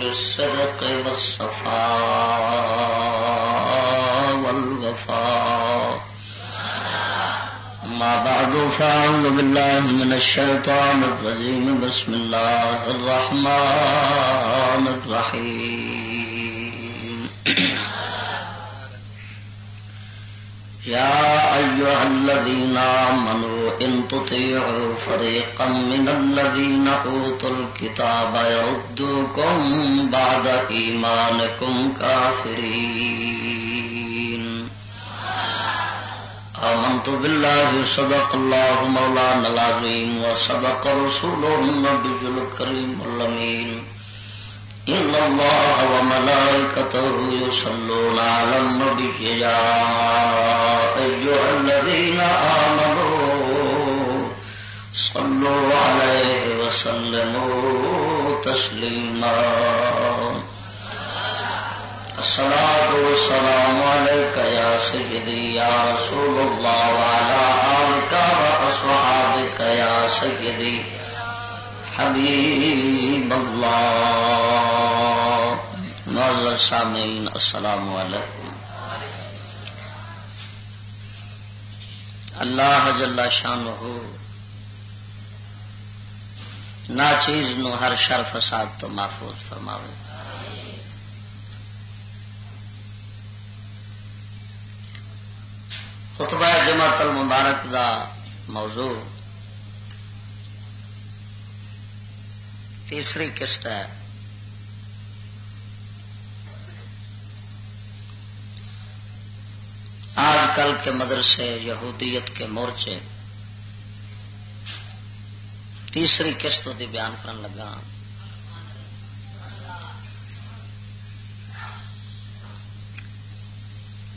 بالصدق والصفاء والغفاء ما بعد فأعوذ بالله من الشيطان الرجيم. بسم الله الرحمن الرحيم. يا أيها الذين آمنوا إن تطيعوا فريقا من الذين أوتوا الكتاب يردوكم بعد إيمانكم كافرين. آمنت بالله صدق الله مولانا العظيم وصدق رسوله النبي الكريم اللمين إن الله وملائكته يصلون على النبي يا أيها الذين آمنوا صلوا عليه وسلموا تسليما الصلاة والسلام عليك يا سيدي يا رسول الله وعلى آلك وأصحابك يا سيدي حبیب اللہ۔ معذر سامعین، السلام علیکم۔ اللہ جل شان ہو نا چیز نو ہر شر فساد تو محفوظ فرماوے۔ خطبہ جماعت المبارک دا موضوع۔ تیسری قسط ہے۔ آج کل کے مدرسے، یہودیت کے مورچے، تیسری قسط کی بیان کرن لگا۔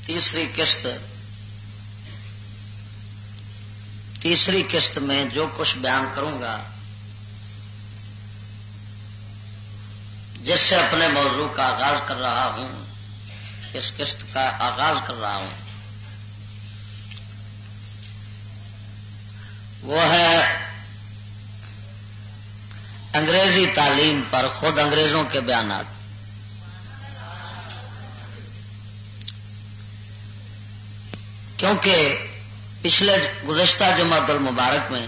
تیسری قسط تیسری قسط میں جو کچھ بیان کروں گا جس سے اپنے موضوع کا آغاز کر رہا ہوں، اس قسط کا آغاز کر رہا ہوں۔ وہ ہے انگریزی تعلیم پر خود انگریزوں کے بیانات۔ کیونکہ پچھلے گزشتہ جمعہ المبارک میں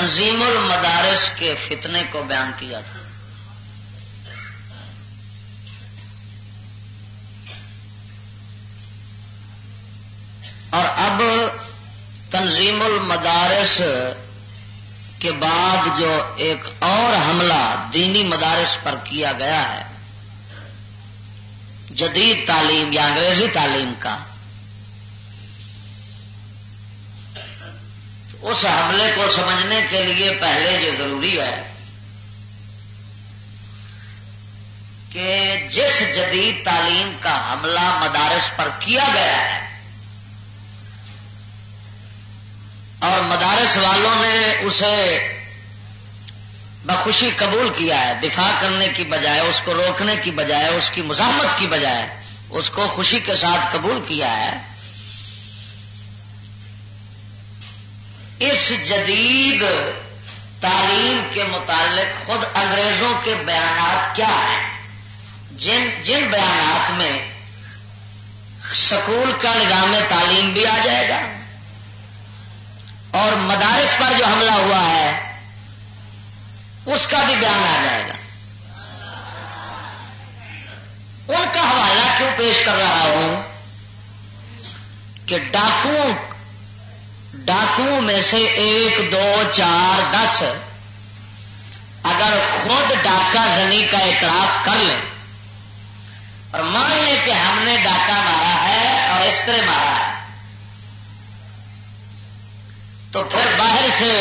تنظیم المدارس کے فتنے کو بیان کیا تھا۔ اور اب تنظیم المدارس کے بعد جو ایک اور حملہ دینی مدارس پر کیا گیا ہے، جدید تعلیم یا انگریزی تعلیم کا اس حملے کو سمجھنے کے لیے پہلے یہ ضروری ہے کہ جس جدید تعلیم کا حملہ مدارس پر کیا گیا ہے، اور مدارس والوں نے اسے بخوشی قبول کیا ہے، دفاع کرنے کی بجائے، اس کو روکنے کی بجائے، اس کی مزاحمت کی بجائے، اس کو خوشی کے ساتھ قبول کیا ہے اس جدید تعلیم کے متعلق خود انگریزوں کے بیانات کیا ہیں؟ جن جن بیانات میں سکول کا نظام تعلیم بھی آ جائے گا اور مدارس پر جو حملہ ہوا ہے، اس کا بھی بیان آ جائے گا۔ ان کا حوالہ کیوں پیش کر رہا ہوں کہ ڈاکو ڈاکو میں سے ایک، دو، چار، دس۔ اگر خود ڈاکہ زنی کا اعتراف کر لیں اور مان لیں کہ ہم نے ڈاکہ مارا ہے اور اس طرح مارا ہے، تو پھر باہر سے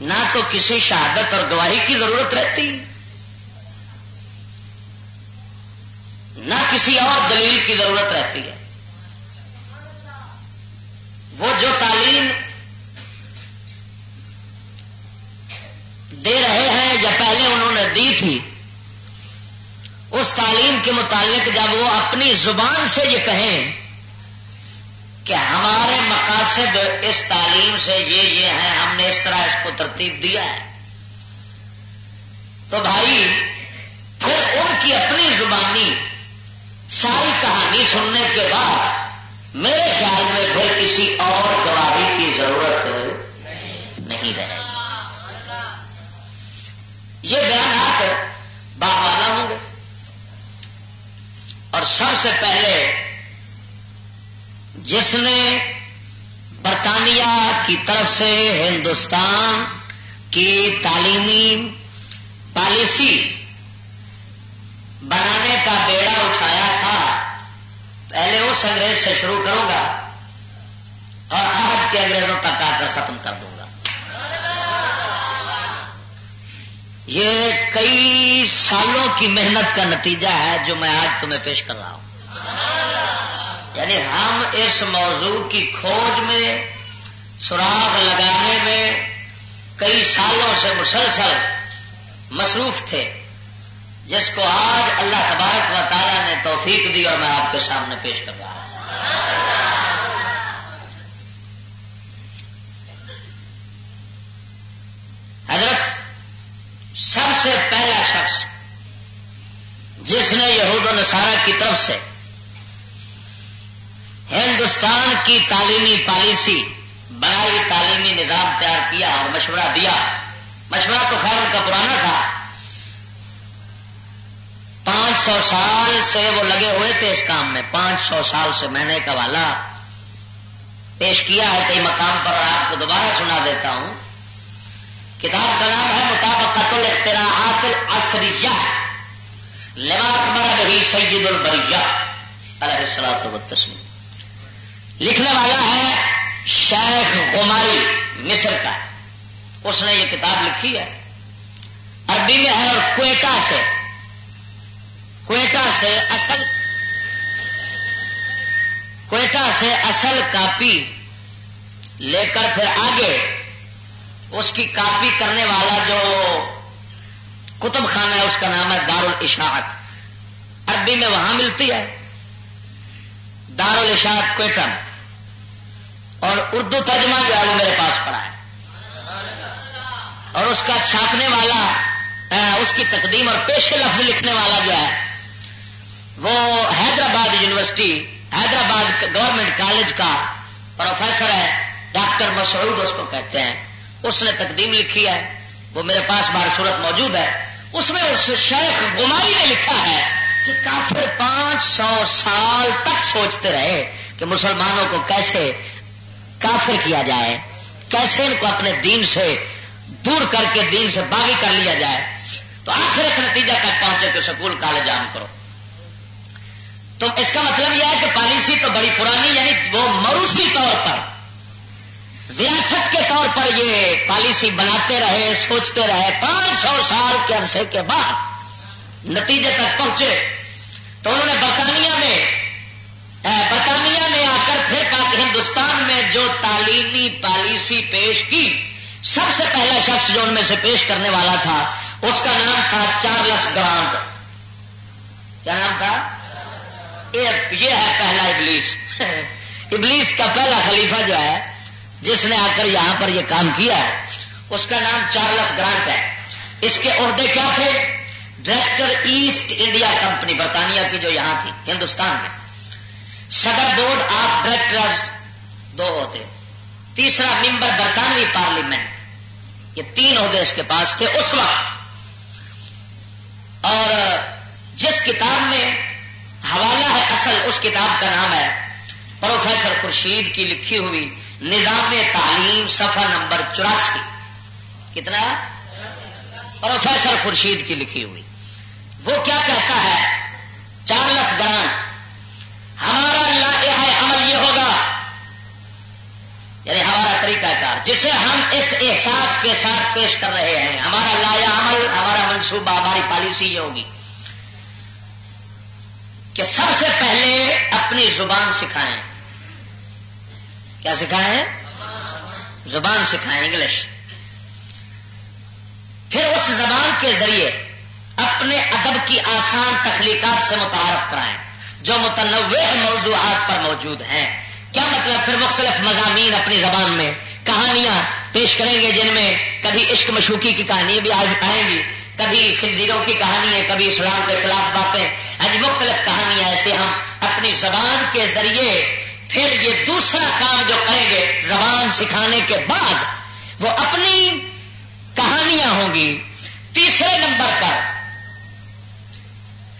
نہ تو کسی شہادت اور گواہی کی ضرورت رہتی، نہ کسی اور دلیل کی ضرورت رہتی ہے۔ وہ جو تعلیم دے رہے ہیں یا پہلے انہوں نے دی تھی، اس تعلیم کے متعلق جب وہ اپنی زبان سے یہ کہیں کہ ہمارے مقاصد اس تعلیم سے یہ یہ ہیں، ہم نے اس طرح اس کو ترتیب دیا ہے۔ تو بھائی، پھر ان کی اپنی زبانی ساری کہانی سننے کے بعد میرے خیال میں پھر کسی اور گواہی کی ضرورت نہیں رہے یہ بیانات باہر ہوں گے۔ اور سب سے پہلے جس نے برطانیہ کی طرف سے ہندوستان کی تعلیمی پالیسی بنانے کا بیڑا اٹھایا تھا پہلے اس انگریز سے شروع کروں گا اور آج کے انگریزوں تک آ کر ختم کر دوں گا۔ یہ کئی سالوں کی محنت کا نتیجہ ہے جو میں آج تمہیں پیش کر رہا ہوں۔ یعنی ہم اس موضوع کی کھوج میں، سراغ لگانے میں کئی سالوں سے مسلسل مصروف تھے۔ جس کو آج اللہ تبارک و تعالیٰ نے توفیق دی اور میں آپ کے سامنے پیش کر رہا ہوں۔ حضرت، سب سے پہلا شخص جس نے یہود و نصارہ کی طرف سے ہندوستان کی تعلیمی پالیسی بنائی تعلیمی نظام تیار کیا اور مشورہ دیا، مشورہ تو خیر ان کا پرانا تھا پانچ سو سال سے وہ لگے ہوئے تھے اس کام میں، پانچ سو سال سے میں نے ایک حوالہ پیش کیا ہے، کئی مقام پر اور آپ کو دوبارہ سنا دیتا ہوں۔ کتاب کا نام ہے مطابق الاختراعات العصریہ۔ لما اکبر بہی سید البریہ علیہ السلام تسلیم لکھنے والا ہے شیخ غماری مصر کا۔ اس نے یہ کتاب لکھی ہے۔ عربی میں ہے اور کوئٹہ سے۔ کوئٹہ سے اصل کوئٹہ سے اصل کاپی لے کر پھر آگے اس کی کاپی کرنے والا جو کتب خانہ ہے، اس کا نام ہے دار الاشاعت عربی میں وہاں ملتی ہے دار الاشاعت کوئٹہ اور اردو ترجمہ جو ہے، وہ میرے پاس پڑا ہے۔ اور اس کا چھاپنے والا اس کی تقدیم اور پیش لفظ لکھنے والا جو ہے یونیورسٹی، حیدرآباد گورنمنٹ کالج کا پروفیسر ہے، ڈاکٹر مسعود اس کو کہتے ہیں۔ اس نے تقدیم لکھی ہے، وہ میرے پاس بار صورت موجود ہے۔ اس میں اس شیخ گماری نے لکھا ہے کہ کافر پانچ سو سال تک سوچتے رہے کہ مسلمانوں کو کیسے کافر کیا جائے، کیسے ان کو اپنے دین سے دور کر کے دین سے باغی کر لیا جائے۔ تو آخر ایک نتیجہ تک پہنچے کہ سکول کالج عام کرو۔ تو اس کا مطلب یہ ہے کہ پالیسی تو بڑی پرانی یعنی وہ مروسی طور پر وراثت کے طور پر یہ پالیسی بناتے رہے، سوچتے رہے، پانچ سو سال کے عرصے کے بعد نتیجے تک پہنچے۔ تو انہوں نے برطانیہ میں برطانیہ نے آ کر پھر ہندوستان میں جو تعلیمی پالیسی پیش کی، سب سے پہلا شخص جو ان میں سے پیش کرنے والا تھا، اس کا نام تھا چارلس گرانٹ۔ کیا نام تھا؟ یہ ہے پہلا ابلیس. ابلیس کا پہلا خلیفہ جو ہے، جس نے آ کر یہاں پر یہ کام کیا ہے، اس کا نام چارلس گرانٹ ہے. اس کے عہدے کیا تھے؟ ڈائریکٹر ایسٹ انڈیا کمپنی، برطانیہ کی جو یہاں تھی، ہندوستان میں. صدر بورڈ آف ڈائریکٹر دو ہوتے تیسرا ممبر برطانوی پارلیمنٹ. یہ تین عہدے اس کے پاس تھے اس وقت. اور جس کتاب میں حوالہ ہے اصل، اس کتاب کا نام ہے پروفیسر خورشید کی لکھی ہوئی نظام تعلیم صفحہ نمبر چوراسی۔ کتنا؟ پروفیسر خورشید کی لکھی ہوئی۔ وہ کیا کہتا ہے؟ چارلس گرانٹ ہمارا عمل یہ ہوگا۔ یعنی ہمارا طریقہ کار، جسے ہم اس احساس کے ساتھ پیش کر رہے ہیں۔ ہمارا لایا عمل ہمارا منصوبہ، ہماری پالیسی یہ ہوگی۔ کہ سب سے پہلے اپنی زبان سکھائیں۔ کیا سکھائیں؟ زبان سکھائیں انگلش۔ پھر اس زبان کے ذریعے اپنے ادب کی آسان تخلیقات سے متعارف کرائیں، جو متنوع موضوعات پر موجود ہیں۔ کیا مطلب پھر مختلف مضامین اپنی زبان میں، کہانیاں پیش کریں گے جن میں کبھی عشق مشوقی کی کہانی بھی آئیں گی؟ کبھی خنزیروں کی کہانی ہے، کبھی اسلام کے خلاف باتیں۔ آج مختلف کہانیاں ایسے ہم اپنی زبان کے ذریعے پھر یہ دوسرا کام جو کریں گے، زبان سکھانے کے بعد وہ اپنی کہانیاں ہوں گی۔ تیسرے نمبر پر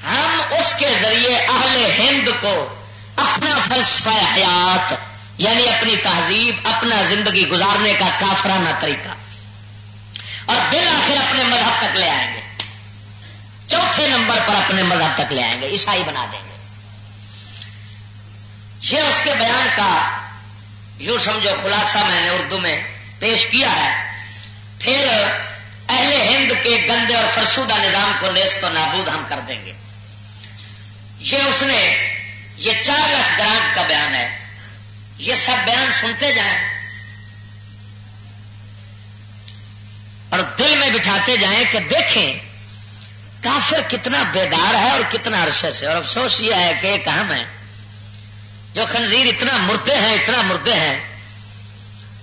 ہم اس کے ذریعے اہل ہند کو اپنا فلسفہ حیات یعنی اپنی تہذیب، اپنا زندگی گزارنے کا کافرانہ طریقہ۔ اور دل آخر اپنے مذہب تک لے آئیں گے۔ چوتھے نمبر پر اپنے مذہب تک لے آئیں گے، عیسائی بنا دیں گے۔ یہ اس کے بیان کا یوں سمجھو خلاصہ میں نے اردو میں پیش کیا ہے۔ پھر اہل ہند کے گندے اور فرسودہ نظام کو نیست و نابود ہم کر دیں گے۔ یہ اس نے، یہ چار لکھ گرانٹ کا بیان ہے۔ یہ سب بیان سنتے جائیں۔ اور دل میں بٹھاتے جائیں کہ دیکھیں کافر کتنا بیدار ہے اور کتنا عرصے سے۔ اور افسوس یہ ہے کہ ایک اہم ہے، جو خنزیر اتنا مردے ہیں، اتنا مردے ہیں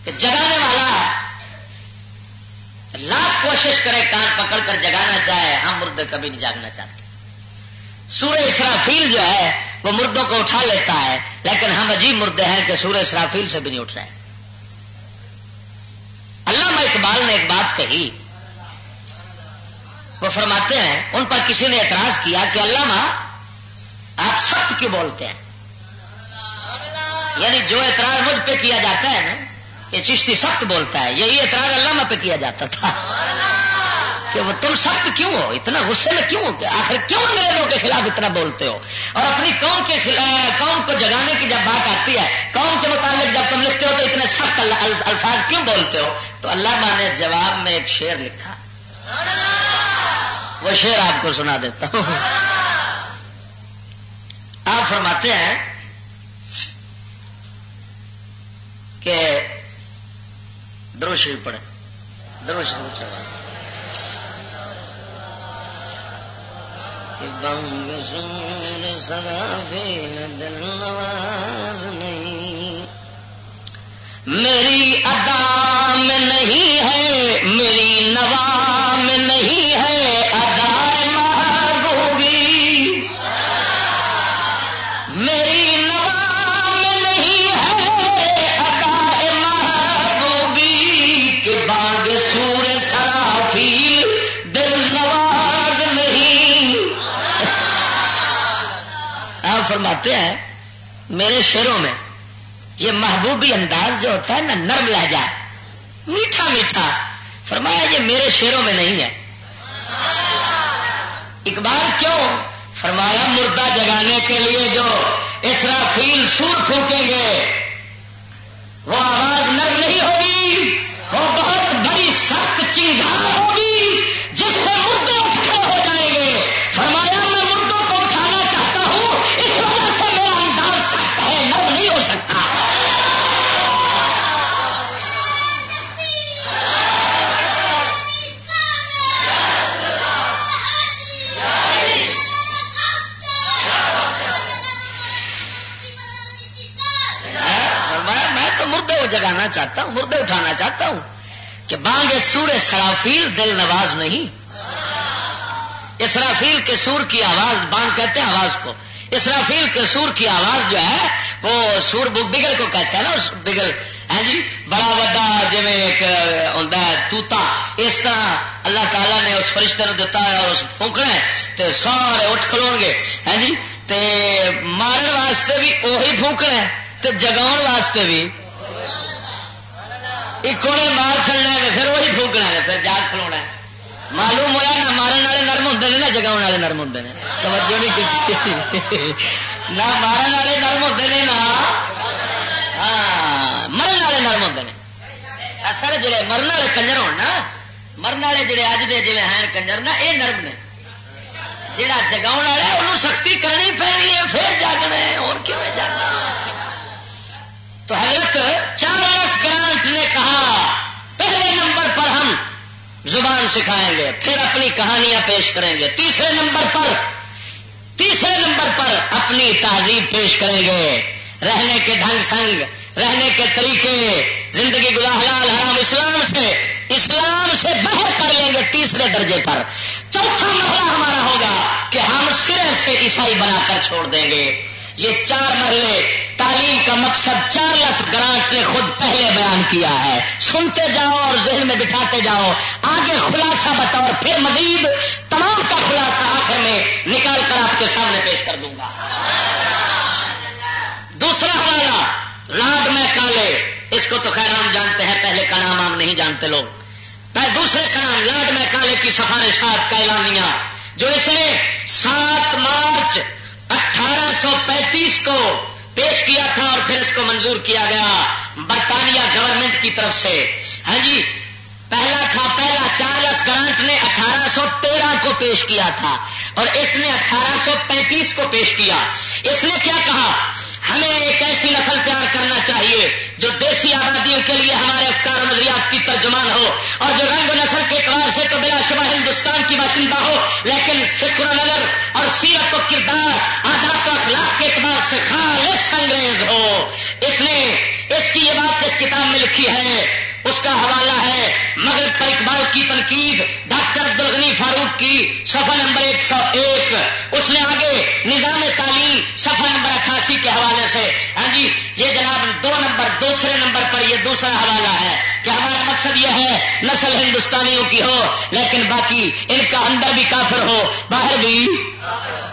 کہ جگانے والا لاکھ کوشش کرے کان پکڑ کر جگانا چاہے، ہم مردے کبھی نہیں جاگنا چاہتے۔ سورہ اسرافیل جو ہے، وہ مردوں کو اٹھا لیتا ہے، لیکن ہم عجیب مردے ہیں کہ سورہ اسرافیل سے بھی نہیں اٹھ رہے۔ علامہ اقبال نے ایک بات کہی۔ وہ فرماتے ہیں، ان پر کسی نے اعتراض کیا کہ علامہ، آپ سخت کیوں بولتے ہیں؟ یعنی جو اعتراض مجھ پہ کیا جاتا ہے نا، یہ چشتی سخت بولتا ہے، یہی اعتراض علامہ پہ کیا جاتا تھا۔ کہ وہ تم سخت کیوں ہو؟ اتنا غصے میں کیوں آخر کیوں انگریزوں کے خلاف اتنا بولتے ہو؟ اور اپنی قوم کے خلاف، قوم کو جگانے کی جب بات آتی ہے، قوم کے متعلق جب تم لکھتے ہو تو اتنے سخت الفاظ کیوں بولتے ہو؟ تو اللہ نے جواب میں ایک شعر لکھا۔ وہ شعر آپ کو سنا دیتا ہوں۔ آپ فرماتے ہیں کہ دروشری پڑھے دروشری چلا بنگ سور سرا دل نواز نہیں۔ میری ادا میں نہیں ہے، میری نوا میں نہیں ہے فرماتے ہیں، میرے شیروں میں یہ محبوبی انداز جو ہوتا ہے نا، نرم لہجہ، میٹھا میٹھا، فرمایا یہ میرے شیروں میں نہیں ہے۔ اقبال کیوں؟ فرمایا، مردہ جگانے کے لیے جو اسرافیل سور پھونکیں گے، وہ آواز نرم نہیں ہوگی، وہ بہت بڑی سخت چنگار ہوگی۔ کہ بانگ سور سرافیل دل نواز نہیں۔ اسرافیل کے سور کی آواز بانگ کہتے ہیں آواز کو۔ اسرافیل کے سور کی آواز جو ہے، وہ سور بگل کو کہتے ہیں نا بگل۔ ہے جی؟ بڑا وا جی ایک توتا اس طرح اللہ تعالیٰ نے اس فرشتے نے دتا ہے اور اس پھونکنا ہے سارے اٹھ کھلو گے۔ ہے جی؟ مارن واسطے بھی وہی پھونکنا ہے جگاؤ واسطے بھی ایک نے مار چڑنا ہے، پھر وہی پھونکنا ہے، پھر جاگ کھلونا ہے۔ معلوم ہوا نہ مارن والے نرم ہوں نے، نہ جگاؤ والے نرم ہوں نے۔ توجہ نہیں کی۔ نہ مارن والے نرم ہوتے ہیں نہ ہاں مرن والے نرم ہوتے ہیں اصل جڑے مرن والے کنجر ہو مرن والے جڑے اج دے جی ہیں کنجر نا یہ نرم نے۔ جڑا جگا ہے انہوں سختی کرنی پینی ہے، پھر جاگنا ہے اور کیوں جاگنا؟ تو حضرت چار چارلس گرانٹ نے کہا، پہلے نمبر پر ہم زبان سکھائیں گے، پھر اپنی کہانیاں پیش کریں گے۔ تیسرے نمبر پر، تیسرے نمبر پر اپنی تہذیب پیش کریں گے۔ رہنے کے ڈھنگ سنگ، رہنے کے طریقے، زندگی گلا حلال حرام اسلام سے اسلام سے باہر کر لیں گے تیسرے درجے پر۔ چوتھا مرحلہ ہمارا ہوگا کہ ہم سرے سے عیسائی بنا کر چھوڑ دیں گے۔ یہ چار مرحلے تعلیم کا مقصد چارلس گرانٹ نے خود پہلے بیان کیا ہے۔ سنتے جاؤ اور ذہن میں بٹھاتے جاؤ۔ آگے خلاصہ بتاؤ، پھر مزید تمام کا خلاصہ آخر میں نکال کر آپ کے سامنے پیش کر دوں گا۔ دوسرا حوالہ لاڈ میں کالے۔ اس کو تو خیر ہم جانتے ہیں، پہلے کا نام ہم نہیں جانتے لوگ۔ دوسرے کا نام لاڈ میں کالے کی سفارشات کا اعلانیہ، جو اس نے سات مارچ اٹھارہ سو پینتیس کو پیش کیا تھا اور پھر اس کو منظور کیا گیا برطانیہ گورنمنٹ کی طرف سے۔ ہاں جی پہلا تھا، پہلا چارلس گرانٹ نے اٹھارہ سو تیرہ کو پیش کیا تھا اور اس نے اٹھارہ سو پینتیس کو پیش کیا۔ اس نے کیا کہا؟ ہمیں ایک ایسی نسل تیار کرنا چاہیے جو دیسی آبادیوں کے لیے ہمارے افکار نظریات کی ترجمان ہو اور جو رنگ نسل کے اعتبار سے تو بلا شبہ ہندوستان کی باشندہ ہو، لیکن فکر و نظر اور سیرت و کردار، آداب و اخلاق کے اعتبار سے خالص انگریز ہو۔ اس نے اس کی یہ بات اس کتاب میں لکھی ہے اس کا حوالہ ہے مگر پر اقبال کی تنقید ڈاکٹر عبد الغنی فاروق کی سفر نمبر ایک سو ایک۔ اس نے آگے نظام تعلیم سفر نمبر اٹھاسی کے حوالے سے۔ ہاں جی یہ جناب دو نمبر، دوسرے نمبر پر یہ دوسرا حوالہ ہے کہ ہمارا مقصد یہ ہے، نسل ہندوستانیوں کی ہو، لیکن باقی ان کا اندر بھی کافر ہو، باہر بھی۔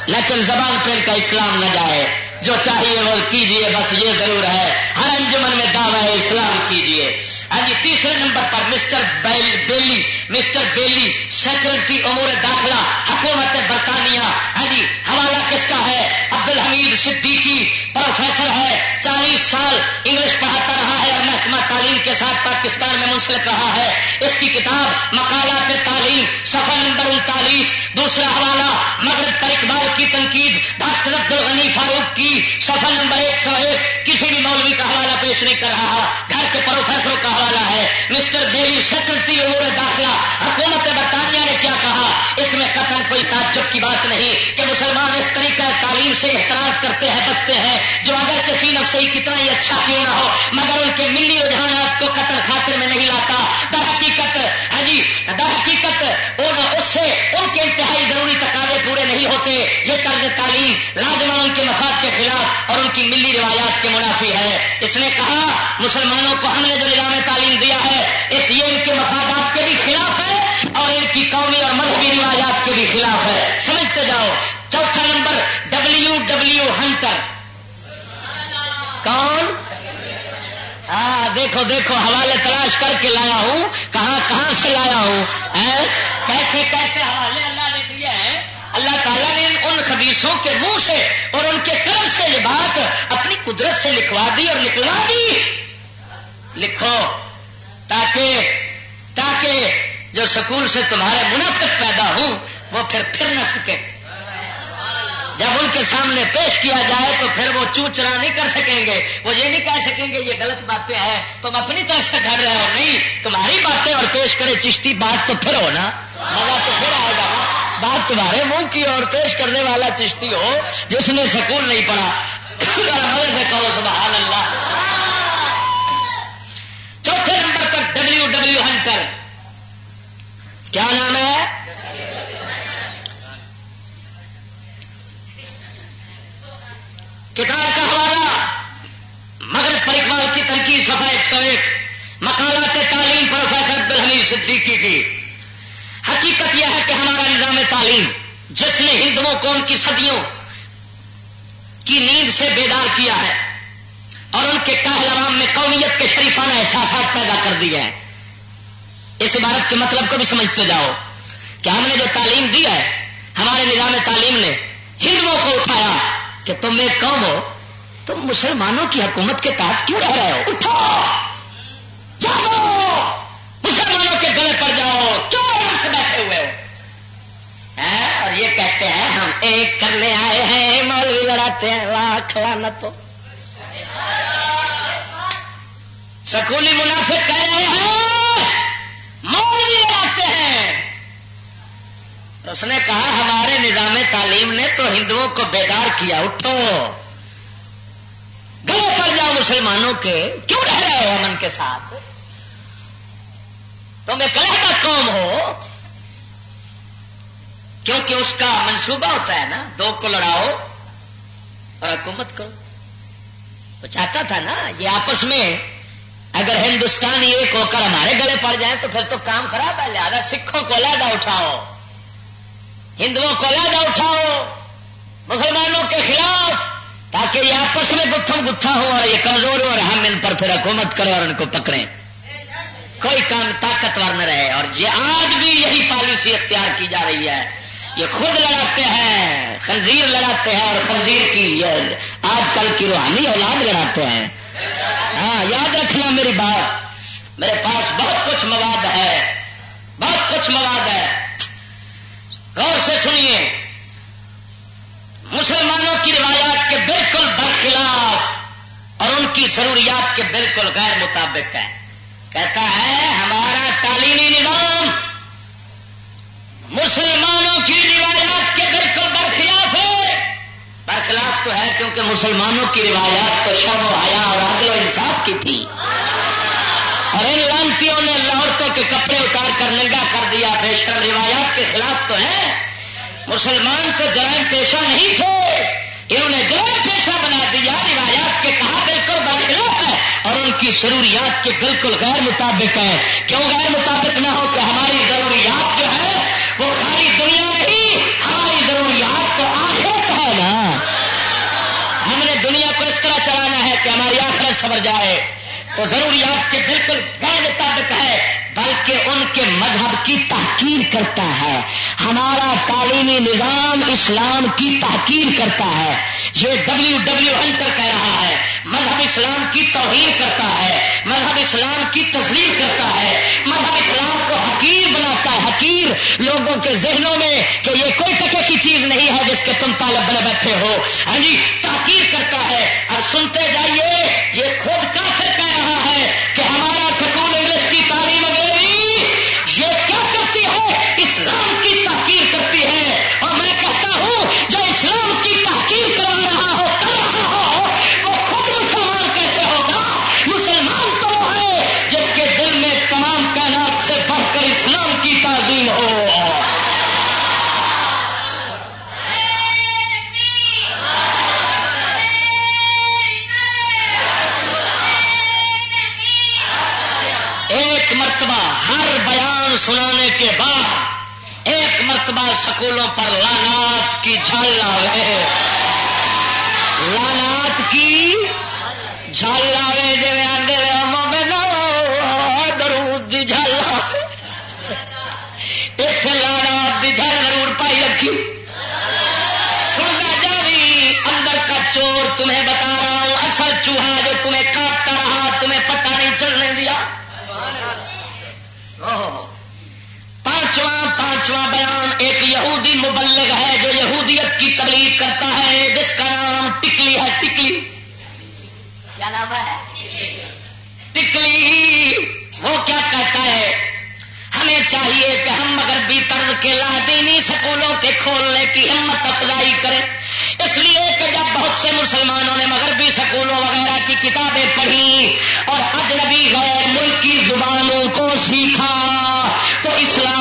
لیکن زبان پہ ان کا اسلام نہ جائے۔ جو چاہیے وہ کیجیے، بس یہ ضرور ہے۔ ہر انجمن میں دعوی اسلام کیجیے۔ ہاں جی تیسرے نمبر پر mister Bailey mister Bailey secretary امور داخلہ، حکومت برطانیہ۔ ہاں جی حوالہ کس کا ہے؟ عبد الحمید صدیقی، پروفیسر ہے، چالیس سال انگلش پڑھاتا رہا ہے اور محکمہ تعلیم کے ساتھ پاکستان میں منسلک رہا ہے۔ اس کی کتاب مقالات تعلیم سفر نمبر انتالیس۔ دوسرا حوالہ، مغرب پر اقبال کی تنقید ڈاکٹر عبد الغنی فاروق کی۔ سفر نمبر ایک سو ایک، کسی بھی مولوی کا حوالہ پیش نہیں کر رہا۔ گھر کے پروفیسروں کا حوالہ ہے۔ مسٹر دیوی سیکرٹری امور داخلہ، حکومت برطانیہ نے کیا کہا؟ اس میں قتل کوئی تعجب کی بات نہیں کہ مسلمان اس طریقہ تعلیم سے احتراج کرتے ہیں، بچتے ہیں، جو اگر چفی نفسے ہی کتنا ہی اچھا کیوں نہ ہو، مگر ان کے ملی رجحانات کو قتل خاطر میں نہیں لاتا۔ در حقیقت ہاں جی در حقیقت اس سے ان کے انتہائی ضروری تقاضے پورے نہیں ہوتے، یہ طرز تعلیم لازمان ان کے مفاد کے خلاف اور ان کی ملی روایات کے منافی ہے۔ اس نے کہا، مسلمانوں کو ہم نے جو نظام تعلیم دیا ہے، اس یہ ان کے مفادات کے بھی خلاف ہے اور ان کی قومی اور مذہبی روایات کے بھی خلاف ہے۔ سمجھتے جاؤ، چوتھا نمبر ڈبلو ڈبلو ہنٹر۔ کون؟ ہاں دیکھو دیکھو، حوالے تلاش کر کے لایا ہوں۔ کہاں کہاں سے لایا ہوں؟ کیسے کیسے حوالے اللہ نے دیے ہیں؟ اللہ تعالیٰ نے ان خدیثوں کے منہ سے اور ان کے کرم سے یہ بات اپنی قدرت سے لکھوا دی اور نکلوا دی۔ لکھو، تاکہ تاکہ جو سکول سے تمہارے منافق پیدا ہوں، وہ پھر پھر نہ سکے کے سامنے پیش کیا جائے تو پھر وہ چوچرا نہیں کر سکیں گے۔ وہ یہ نہیں کہہ سکیں گے، یہ غلط باتیں ہیں۔ تم اپنی طرف سے گھر رہے ہو۔ نہیں، تمہاری باتیں اور پیش کرے چشتی بات تو پھر ہو نا مزہ تو پھر آئے گا بات تمہارے منہ کی اور پیش کرنے والا چشتی ہو، جس نے سکول نہیں پڑھا۔ سے کہو، سبحان اللہ۔ چوتھے نمبر پر ڈبلو ڈبلو ہنٹر۔ کیا نام ہے کتاب کا حوالہ مگر اقبال کی تنقید سفا ایک سو ایک مکالات تعلیم پروفیسر عبدالحمید صدیقی کی۔ حقیقت یہ ہے کہ ہمارا نظام تعلیم، جس نے ہندوؤں کو ان کی صدیوں کی نیند سے بیدار کیا ہے اور ان کے کاہل عوام میں قومیت کے شریفانہ احساسات پیدا کر دیے ہیں۔ اس عبارت کے مطلب کو بھی سمجھتے جاؤ کہ ہم نے جو تعلیم دی ہے، ہمارے نظام تعلیم نے ہندوؤں کو اٹھایا کہ تم ایک قوم ہو، تم مسلمانوں کی حکومت کے تحت کیوں رہ رہے ہو؟ اٹھو! جاؤ! مسلمانوں کے گلے پر جاؤ۔ کیوں آرام سے بیٹھے ہوئے ہو۔ اور یہ کہتے ہیں، ہم ایک کرنے آئے ہیں، مولوی لڑاتے ہیں۔ لاکھ لانت تو سکولی منافق کہہ رہے ہیں، مولوی لڑاتے ہیں۔ اس نے کہا، ہمارے نظام تعلیم نے تو ہندوؤں کو بیدار کیا، اٹھو۔ گلے پر جاؤ مسلمانوں کے۔ کیوں رہ رہے ہو امن کے ساتھ؟ تم ایک علیحدہ قوم ہو، کیونکہ اس کا منصوبہ ہوتا ہے نا، دو کو لڑاؤ اور حکومت کرو وہ چاہتا تھا نا، یہ آپس میں اگر ہندوستان ایک ہو کر ہمارے گلے پڑ جائیں تو پھر تو کام خراب ہے، لہٰذا سکھوں کو علیحدہ اٹھاؤ، ہندوؤں کو علیحدہ اٹھاؤ، مسلمانوں کے خلاف، تاکہ یہ آپس میں گتھم گتھا ہو اور یہ کمزور ہو اور ہم ان پر پھر حکومت کریں اور ان کو پکڑیں۔ کوئی کام طاقتور نہ رہے اور یہ آج بھی یہی پالیسی اختیار کی جا رہی ہے۔ یہ خود لڑاتے ہیں، خنزیر لڑاتے ہیں اور خنزیر کی یہ آج کل کی روحانی اولاد لڑاتے ہیں۔ ہاں یاد رکھنا میری بات۔ میرے پاس بہت کچھ مواد ہے۔ بہت کچھ مواد ہے۔ غور سے سنیے۔ مسلمانوں کی روایات کے بالکل برخلاف اور ان کی ضروریات کے بالکل غیر مطابق ہے کہتا ہے، ہمارا تعلیمی نظام مسلمانوں کی روایات کے بالکل برخلاف ہے۔ برخلاف تو ہے کیونکہ مسلمانوں کی روایات تو شب و حیا اور عدل و انصاف کی تھی۔ اور ان لانتیوں نے عورتوں کے کپڑے اتار کر ننگا کر دیا۔ بے شرم روایات کے خلاف تو ہے مسلمان تو جرائم پیشہ نہیں تھے۔ انہوں نے جرائم پیشہ بنا دیا۔ روایات کے کہا بالکل برخلاف ہے۔ اور ان کی ضروریات کے بالکل غیر مطابق ہے کیوں غیر مطابق نہ ہو کہ ہماری ضروریات جو ہے وہ ہماری دنیا نہیں، ہماری ضروریات تو آخرت ہے نا۔ ہم نے دنیا کو اس طرح چلانا ہے کہ ہماری آخرت سبر جائے۔ تو ضروریات کے بالکل غیر مطابق ہے۔ بلکہ ان کے مذہب کی تحقیر کرتا ہے۔ ہمارا تعلیمی نظام اسلام کی تحقیر کرتا ہے۔ یہ ڈبلو ڈبلو ہنٹر کہہ رہا ہے۔ مذہب اسلام کی توہین کرتا ہے۔ مذہب اسلام کی تصویر کرتا ہے۔ مذہب اسلام کو حقیر بناتا ہے۔ حقیر لوگوں کے ذہنوں میں کہ یہ کوئی ٹکے کی چیز نہیں ہے جس کے تم طالب بنے بیٹھے ہو۔ ہاں جی تحقیر کرتا ہے۔ اور سنتے جائیے، یہ خود کافر کہہ رہا ہے کہ ہمارا سکول اسلام کی تحقیر کرتی ہے اور میں کہتا ہوں، جو اسلام کی تحقیر کرا رہا ہو، کر رہا ہو، وہ خود مسلمان کیسے ہوگا؟ مسلمان تو وہ ہے جس کے دل میں تمام کائنات سے بڑھ کر اسلام کی تعظیم ہو۔ ایک مرتبہ ہر بیان سنانے کے بعد ایک مرتبہ سکولوں پر لانات کی جھال لاوے لانات کی جھال لاوے جی آدھے درود اتنے لانات ضرور پائی رکھی سننا جاوی اندر کا چور تمہیں بتا رہا ہوں، اصل چوہا جو تمہیں کاٹتا رہا، تمہیں پتہ نہیں چلنے دیا پانچواں پانچواں بیان، ایک یہودی مبلغ ہے جو یہودیت کی تبلیغ کرتا ہے، جس کا نام ٹکلی ہے، ٹکلی۔ کیا نام ہے؟ ٹکلی۔ وہ کیا کہتا ہے؟ ہمیں چاہیے کہ ہم مغربی طرز کے لادینی سکولوں کے کھولنے کی ہمت افزائی کریں۔ اس لیے کہ جب بہت سے مسلمانوں نے مغربی سکولوں وغیرہ کی کتابیں پڑھی اور اجنبی غیر ملکی زبانوں کو سیکھا، تو اسلام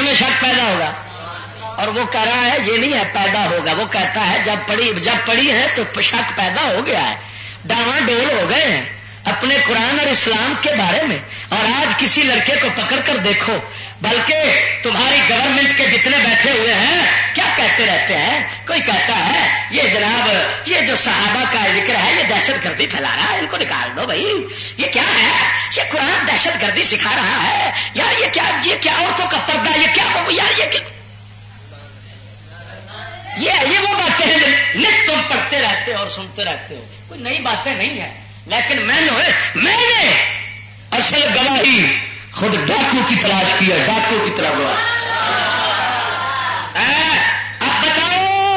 میں شک پیدا ہوگا۔ اور وہ کہہ رہا ہے، یہ نہیں ہے، پیدا ہوگا۔ وہ کہتا ہے، جب پڑھی جب پڑھی ہے تو شک پیدا ہو گیا ہے۔ ڈاواں ڈول ہو گئے ہیں اپنے قرآن اور اسلام کے بارے میں۔ اور آج کسی لڑکے کو پکڑ کر دیکھو، بلکہ تمہاری گورنمنٹ کے جتنے بیٹھے ہوئے ہیں کہتے رہتے ہیں، کوئی کہتا ہے، یہ جناب، یہ جو صحابہ کا ذکر ہے، یہ دہشت گردی پھیلا رہا ہے، ان کو نکال دو بھائی۔ یہ کیا ہے؟ یہ قرآن دہشت گردی سکھا رہا ہے۔ یار، یہ کیا یہ کیا عورتوں کا پردہ، یہ کیا یار، یہ کیا؟ یہ وہ باتیں ہیں نت تم پڑھتے رہتے ہو اور سنتے رہتے ہو۔ کوئی نئی باتیں نہیں ہیں۔ لیکن میں نے میں نے اصل گواہی خود ڈاکو کی تلاش کی ہے، ڈاکو کی طرح گواہ اب بتاؤ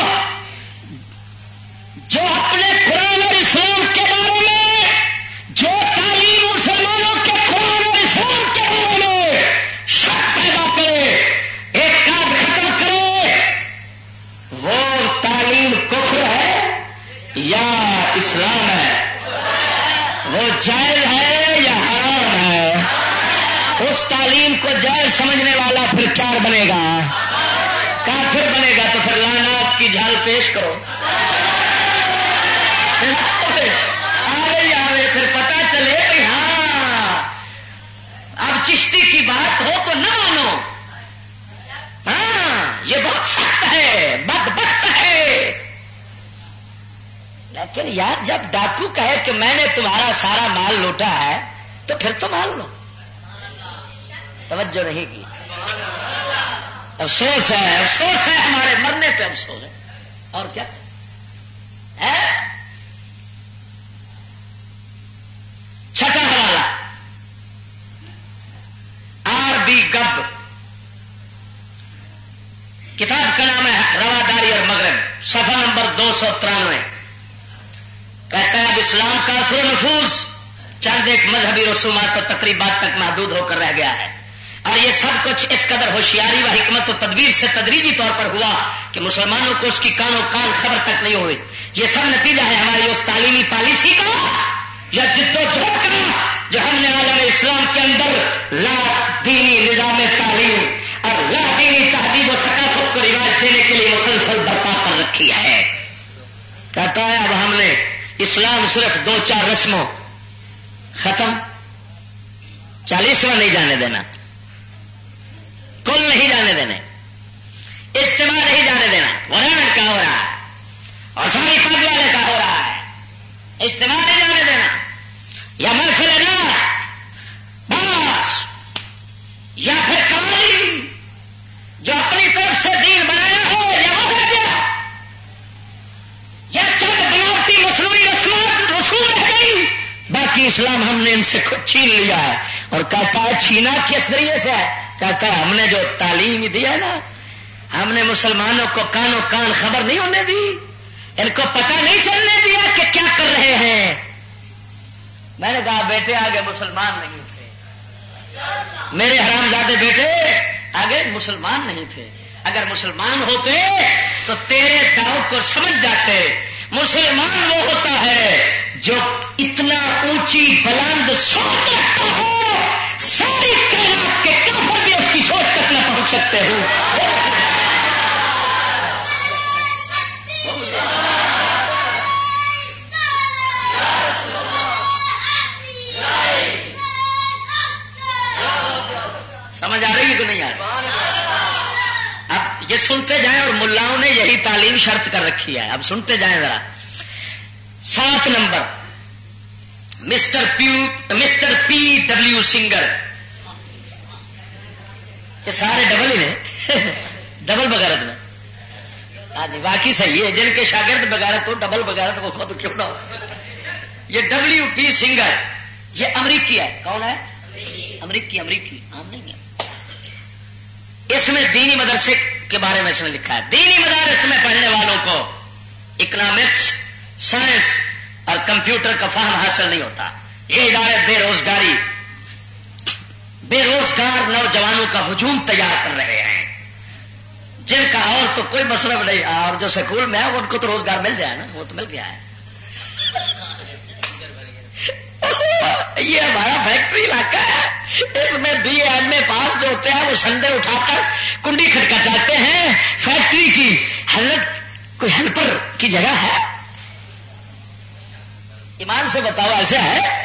جو اپنے قرآن اور اسلام کے بارے میں، جو تعلیم مسلمانوں کے قرآن اور اسلام کے بارے میں شک پیدا کرے، ایک کارڈ ختم کرے، وہ تعلیم کفر ہے یا اسلام ہے؟ وہ جائز ہے یا حرام ہے؟ اس تعلیم کو جائز سمجھنے والا پھر کیا بنے گا؟ کافر بنے گا تو پھر لانات کی جھال پیش کرو۔ آئے آئے پھر پتا چلے کہ ہاں اب چشتی کی بات ہو تو نہ مانو۔ ہاں یہ بہت سخت ہے بد بخت ہے۔ لیکن یار، جب ڈاکو کہے کہ میں نے تمہارا سارا مال لوٹا ہے، تو پھر تو مان لو۔ توجہ نہیں کی۔ افسوس ہے افسوس ہے، ہمارے مرنے پہ افسوس ہے۔ اور کیا چھٹا حوالہ آر بی گب کتاب کا نام ہے رواداری اور مغرب سفر نمبر دو سو ترانوے۔ کہتا ہے اب اسلام کا اثر محفوظ چند ایک مذہبی رسومات اور تقریبات تک محدود ہو کر رہ گیا ہے۔ اور یہ سب کچھ اس قدر ہوشیاری و حکمت و تدبیر سے تدریجی طور پر ہوا کہ مسلمانوں کو اس کی کان و کان خبر تک نہیں ہوئی۔ یہ سب نتیجہ ہے ہماری اس تعلیمی پالیسی کا یا جد و جہد کا جو ہم نے عالم اسلام کے اندر لا دینی نظام تعلیم اور لا دینی تہذیب و ثقافت کو رواج دینے کے لیے مسلسل برپا کر رکھی ہے۔ کہتا ہے اب ہم نے اسلام صرف دو چار رسموں ختم۔ چالیسواں نہیں جانے دینا۔ کل نہیں جانے دینے۔ اجتماع نہیں جانے دینا۔ وران کا ہو رہا ہے۔ اور ساری پگ والے کا ہو رہا ہے۔ اجتماع نہیں جانے دینا۔ یا محفل نہ بس۔ یا پھر کمائی جو اپنی طرف سے دین بنایا ہو یا وہ کر دیا؟ یا چند بناوٹی مصنوعی رسومات رسوم رہ گئی؟ باقی اسلام ہم نے ان سے خود چھین لیا ہے اور کہتا ہے چھینا کس ذریعے سے ہے؟ کہتا ہے ہم نے جو تعلیم دیا نا، ہم نے مسلمانوں کو کانوں کان خبر نہیں ہونے دی۔ ان کو پتہ نہیں چلنے دیا کہ کیا کر رہے ہیں۔ میں نے کہا، بیٹے آگے مسلمان نہیں تھے۔ میرے حرام زادے بیٹے آگے مسلمان نہیں تھے، اگر مسلمان ہوتے تو تیرے داؤ کو سمجھ جاتے۔ مسلمان وہ ہوتا ہے جو اتنا اونچی بلند سوچ رکھتا ہو۔ ساری کائنات کے کافر بھی اس کی سوچ تک نہ پہنچ سکتے ہو سمجھ آ رہی ہے کہ نہیں آ رہی اب یہ سنتے جائیں اور ملاؤں نے یہی تعلیم شرط کر رکھی ہے۔ اب سنتے جائیں ذرا۔ سات number. Mister Pugh, mister P W Singer. یہ سارے ڈبل ہی نے ڈبل بغیرت میں۔ ہاں جی باقی صحیح ہے۔ جن کے شاگرد بغیرت ہو ڈبل بغیرت وہ خود کیوں نہ ہو۔ یہ ڈبلو پی سنگر۔ یہ امریکی ہے۔ کون ہے؟ امریکی امریکی۔ عام نہیں ہے۔ اس میں دینی مدرسے کے بارے میں اس میں لکھا ہے۔ دینی مدارس میں پڑھنے والوں کو اکنامکس سائنس اور کمپیوٹر کا فہم حاصل نہیں ہوتا۔ یہ ادارے بے روزگاری بے روزگار نوجوانوں کا ہجوم تیار کر رہے ہیں۔ جن کا اور تو کوئی مطلب نہیں، اور جو سکول میں ہے، ان کو تو روزگار مل جائے نا، وہ تو مل گیا ہے۔ یہ ہمارا فیکٹری علاقہ ہے۔ اس میں بی ایم اے پاس جو ہوتے ہیں، وہ سنڈے اٹھا کر کنڈی کھٹکھٹاتے ہیں فیکٹری کی۔ حلت کوئی ہیلپر کی جگہ ہے؟ ایمان سے بتاؤ، ایسے ہے؟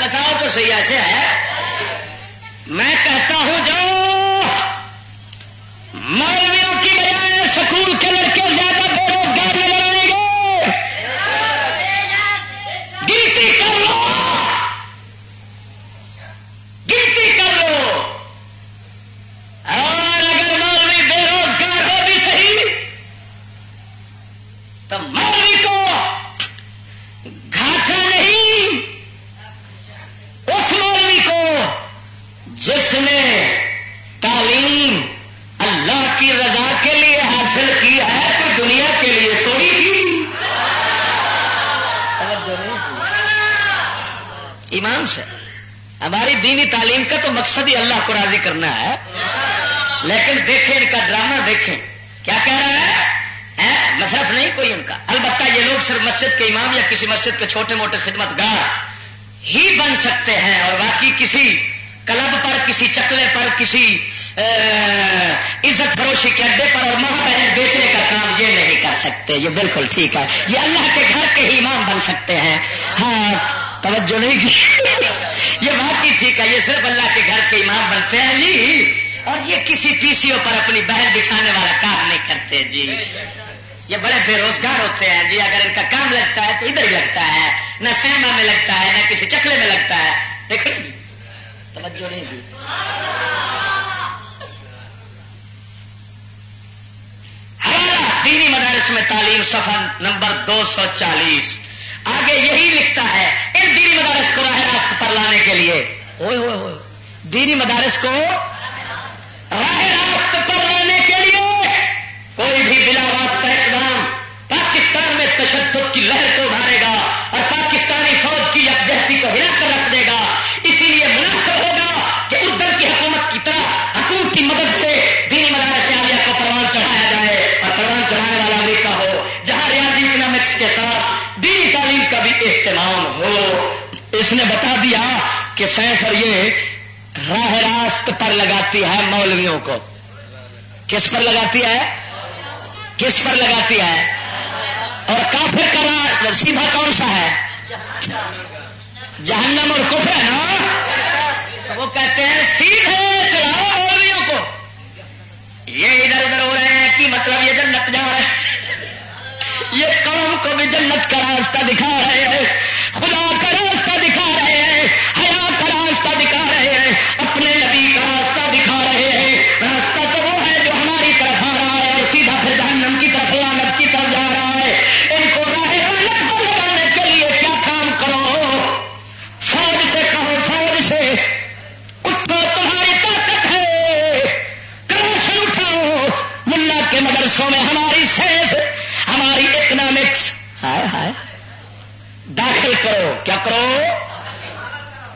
بتاؤ تو صحیح، ایسے ہے؟ میں کہتا ہوں جو مولویوں کی بجائے سکول کے لڑکے زیادہ تو مولوی کو گھاٹا نہیں، اس مولوی کو جس نے تعلیم اللہ کی رضا کے لیے حاصل کی ہے، تو دنیا کے لیے تھوڑی کی ایمان سے۔ ہماری دینی تعلیم کا تو مقصد ہی اللہ کو راضی کرنا ہے۔ لیکن دیکھیں، ان کا ڈرامہ دیکھیں۔ کیا کہہ رہا ہے؟ مصرف نہیں کوئی ان کا۔ البتہ یہ لوگ صرف مسجد کے امام یا کسی مسجد کے چھوٹے موٹے خدمت گاہ ہی بن سکتے ہیں اور باقی کسی کلب پر، کسی چکلے پر، کسی عزت فروشی کے اڈے پر اور ماہ بہن بیچنے کا کام یہ نہیں کر سکتے۔ یہ بالکل ٹھیک ہے۔ یہ اللہ کے گھر کے ہی امام بن سکتے ہیں۔ ہاں توجہ نہیں کی۔ یہ بات ہی ٹھیک ہے۔ یہ صرف اللہ کے گھر کے امام بنتے ہیں۔ جی اور یہ کسی پی سی او پر اپنی بہن بٹھانے والا کام نہیں کرتے۔ جی۔ یہ بڑے بے روزگار ہوتے ہیں جی اگر ان کا کام لگتا ہے تو ادھر ہی لگتا ہے، نہ سینما میں لگتا ہے، نہ کسی چکلے میں لگتا ہے۔ دیکھو جی توجہ نہیں دی۔ ہمارا دینی مدارس میں تعلیم سفر نمبر دو سو چالیس۔ آگے یہی لکھتا ہے، ان دینی مدارس کو راہ راست پر لانے کے لیے۔ ہوئے ہوئے ہوئے دینی مدارس کو راہ راست پر لانے کے لیے کوئی بھی بلا تشدد کی لہر کو ابھارے گا اور پاکستانی فوج کی یکجہتی کو ہلا کر رکھ دے گا۔ اسی لیے مناسب ہوگا کہ اردن کی حکومت کی طرح حکومت کی مدد سے دینی مدارس عالیہ کو پروان چڑھایا جائے اور پروان چڑھانے والا امریکہ ہو، جہاں ریاضی اکنامکس کے ساتھ دینی تعلیم کا بھی اہتمام ہو۔ اس نے بتا دیا کہ سیفر یہ راہ راست پر لگاتی ہے مولویوں کو۔ کس پر لگاتی ہے؟ کس پر لگاتی ہے؟ اور کافر کا سیدھا کون سا ہے؟ جہنم اور کفر ہے نا؟ وہ کہتے ہیں سیدھے چلاؤ اولویوں کو۔ یہ ادھر ادھر ہو رہے ہیں کہ مطلب یہ جنت جا رہے ہیں یہ قوم کو بھی جنت کا راستہ دکھا رہے ہیں، خدا کا راستہ دکھا رہے ہیں ہائے ہائے۔ داخل کرو۔ کیا کرو؟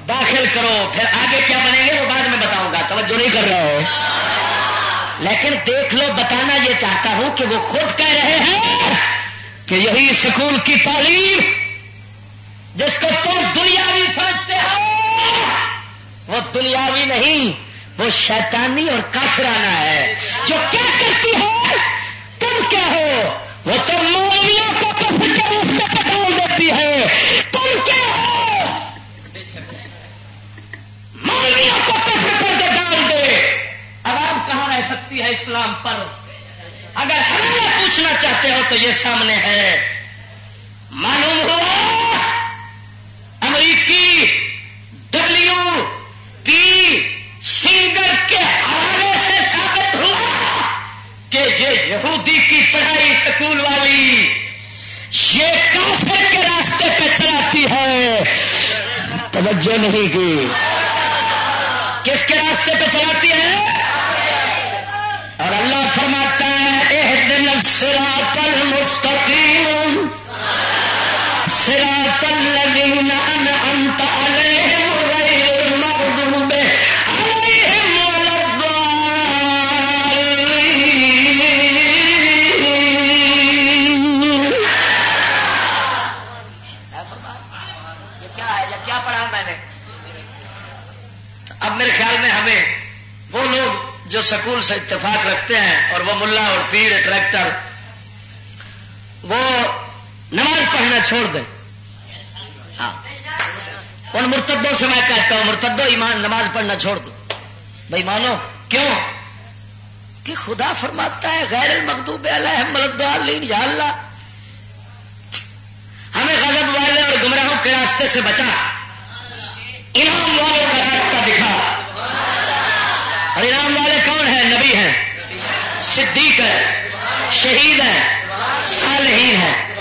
داخل کرو۔ پھر آگے کیا بنیں گے وہ بعد میں بتاؤں گا۔ توجہ نہیں کر رہے ہو۔ لیکن دیکھ لو، بتانا یہ چاہتا ہوں کہ وہ خود کہہ رہے ہیں کہ یہی سکول کی تعلیم جس کو تم دنیاوی سمجھتے ہو، وہ دنیاوی نہیں، وہ شیطانی اور کافرانہ ہے۔ جو کیا کرتی ہے، تم کیا ہو؟ وہ تو مولویوں کو کفر کے راستے پہ ڈال دیتی ہے۔ تم کیا ہو؟ مولویوں کو کفر کر کے ڈال دے۔ عوام کہاں رہ سکتی ہے اسلام پر؟ اگر ہمیں پوچھنا چاہتے ہو تو یہ سامنے ہے۔ معلوم ہوا؟ امریکی ڈبلو پی سنگر یہودی کی پڑھائی سکول والی، یہ کافر کے راستے پہ چلاتی ہے۔ توجہ نہیں کی۔ کس کے راستے پہ چلاتی ہے؟ اور اللہ فرماتا ہے ایک دن سراط المستقیم۔ سراط الذین انعمت علیہم غیر المغضوب سکول سے اتفاق رکھتے ہیں اور وہ ملا اور پیر ٹریکٹر، وہ نماز پڑھنا چھوڑ دیں۔ ہاں۔ ان مرتدوں سے میں کہتا ہوں مرتدو ایمان، نماز پڑھنا چھوڑ دو بھائی مانو، کیوں؟ کہ خدا فرماتا ہے، غیر المغضوب علیہم ملدالین یا اللہ، ہمیں غضب والے اور گمراہوں کے راستے سے بچا۔ انعام والے کا راستہ دکھا۔ اور انعام والے کون ہیں نبی ہیں، صدیق ہے شہید ہے صالحین ہیں۔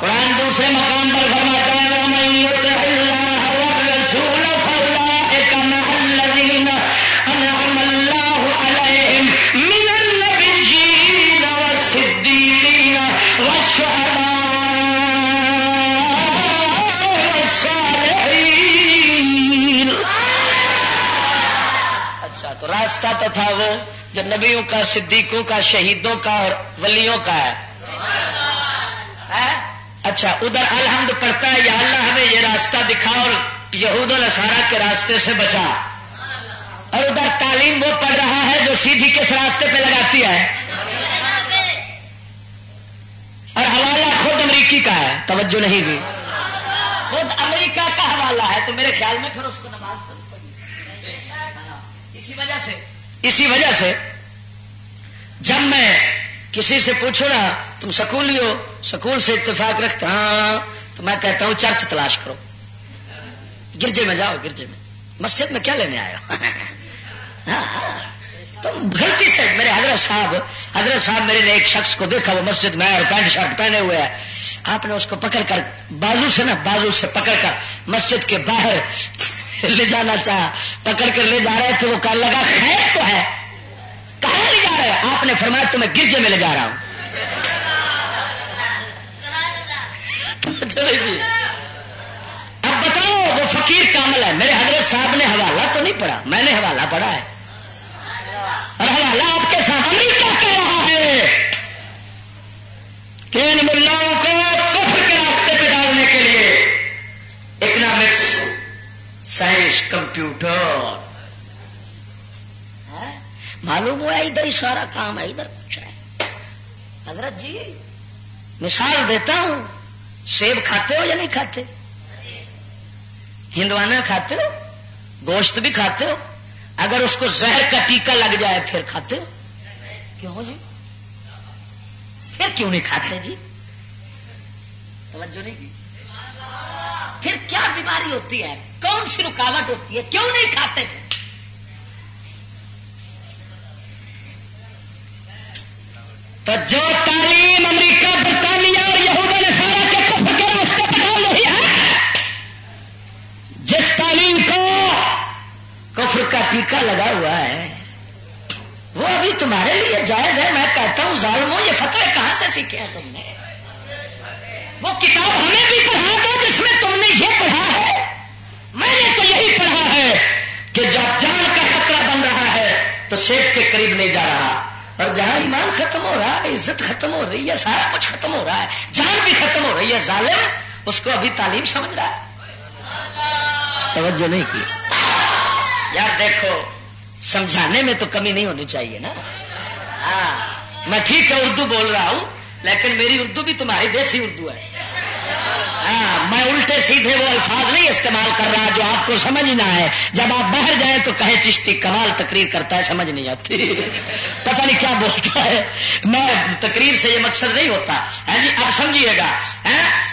قرآن دوسرے مقام پر فرماتا ہے راستہ تو تھا وہ جو نبیوں کا صدیقوں کا شہیدوں کا اور ولیوں کا ہے۔ اچھا ادھر الحمد پڑھتا ہے یا اللہ ہمیں یہ راستہ دکھا اور یہود السارا کے راستے سے بچا۔ اور ادھر تعلیم وہ پڑھ رہا ہے جو سیدھی کس راستے پہ لگاتی ہے۔ اور حوالہ خود امریکی کا ہے توجہ نہیں گئی خود امریکہ کا حوالہ ہے تو میرے خیال میں پھر اس کو نماز اسی وجہ سے۔ اسی وجہ سے جب میں کسی سے پوچھو نا، تم سکولی ہو؟ سکول سے اتفاق رکھتے ہاں،, ہاں،, ہاں تو میں کہتا ہوں چرچ تلاش کرو۔ گرجے میں جاؤ، گرجے میں۔ مسجد میں کیا لینے آئے ہو؟ ہاں، تم غلطی سے، میرے حضرت صاحب حضرت صاحب میرے نے ایک شخص کو دیکھا، وہ مسجد میں اور پینٹ شرٹ پہنے ہوئے ہے۔ آپ نے اس کو پکڑ کر، بازو سے نا، بازو سے پکڑ کر مسجد کے باہر لے جانا چاہا، پکڑ کر لے جا رہے تھے، وہ کہنے لگا خیر تو ہے۔ کہاں لے جا رہے آپ نے فرمایا، تو میں گرجے میں لے جا رہا ہوں۔ اب بتاؤ، وہ فقیر کامل ہے۔ میرے حضرت صاحب نے حوالہ تو نہیں پڑھا۔ میں نے حوالہ پڑھا ہے۔ اور حوالہ آپ کے سامنے کیا کہہ رہا ہے؟ کہ ان سائنس، کمپیوٹر۔ ہاں؟ معلوم ہوا ادھر ہی سارا کام ہے، ادھر کچھ ہے۔ حضرت جی مثال دیتا ہوں، سیب کھاتے ہو یا نہیں کھاتے؟ ہندوانا کھاتے ہو، گوشت بھی کھاتے ہو، اگر اس کو زہر کا ٹیکا لگ جائے پھر کھاتے ہو؟ کیوں جی؟ پھر کیوں نہیں کھاتے جی؟ توجہ نہیں کی؟ پھر کیا بیماری ہوتی ہے؟ کون سی رکاوٹ ہوتی ہے؟ کیوں نہیں کھاتے؟ پھر تو جو تعلیم امریکہ، برطانیہ اور یہود نے سارا کے کفر کے راستے پہ نہیں ہے، جس تعلیم کو کفر کا ٹیکہ لگا ہوا ہے، وہ ابھی تمہارے لیے جائز ہے۔ میں کہتا ہوں، ظالموں، یہ فتح کہاں سے سیکھے ہیں تم نے؟ وہ کتاب ہمیں بھی پڑھا دو جس میں تم نے یہ پڑھا ہے۔ میں نے تو یہی پڑھا ہے کہ جب جان کا خطرہ بن رہا ہے تو سیب کے قریب نہیں جا رہا۔ اور جہاں ایمان ختم ہو رہا ہے، عزت ختم ہو رہی ہے، سارا کچھ ختم ہو رہا ہے، جان بھی ختم ہو رہی ہے، ظالم اس کو ابھی تعلیم سمجھ رہا ہے۔ توجہ نہیں کی۔ یار دیکھو، سمجھانے میں تو کمی نہیں ہونی چاہیے نا۔ ہاں میں ٹھیک ہے، اردو بول رہا ہوں۔ لیکن میری اردو بھی تمہاری دیسی اردو ہے۔ ہاں میں الٹے سیدھے وہ الفاظ نہیں استعمال کر رہا جو آپ کو سمجھ نہ آئے۔ جب آپ باہر جائیں تو کہے چشتی کمال تقریر کرتا ہے، سمجھ نہیں آتی۔ پتہ نہیں کیا بولتا ہے۔ میں تقریر سے یہ مقصد نہیں ہوتا۔ ہے جی اب سمجھیے گا۔ ہاں،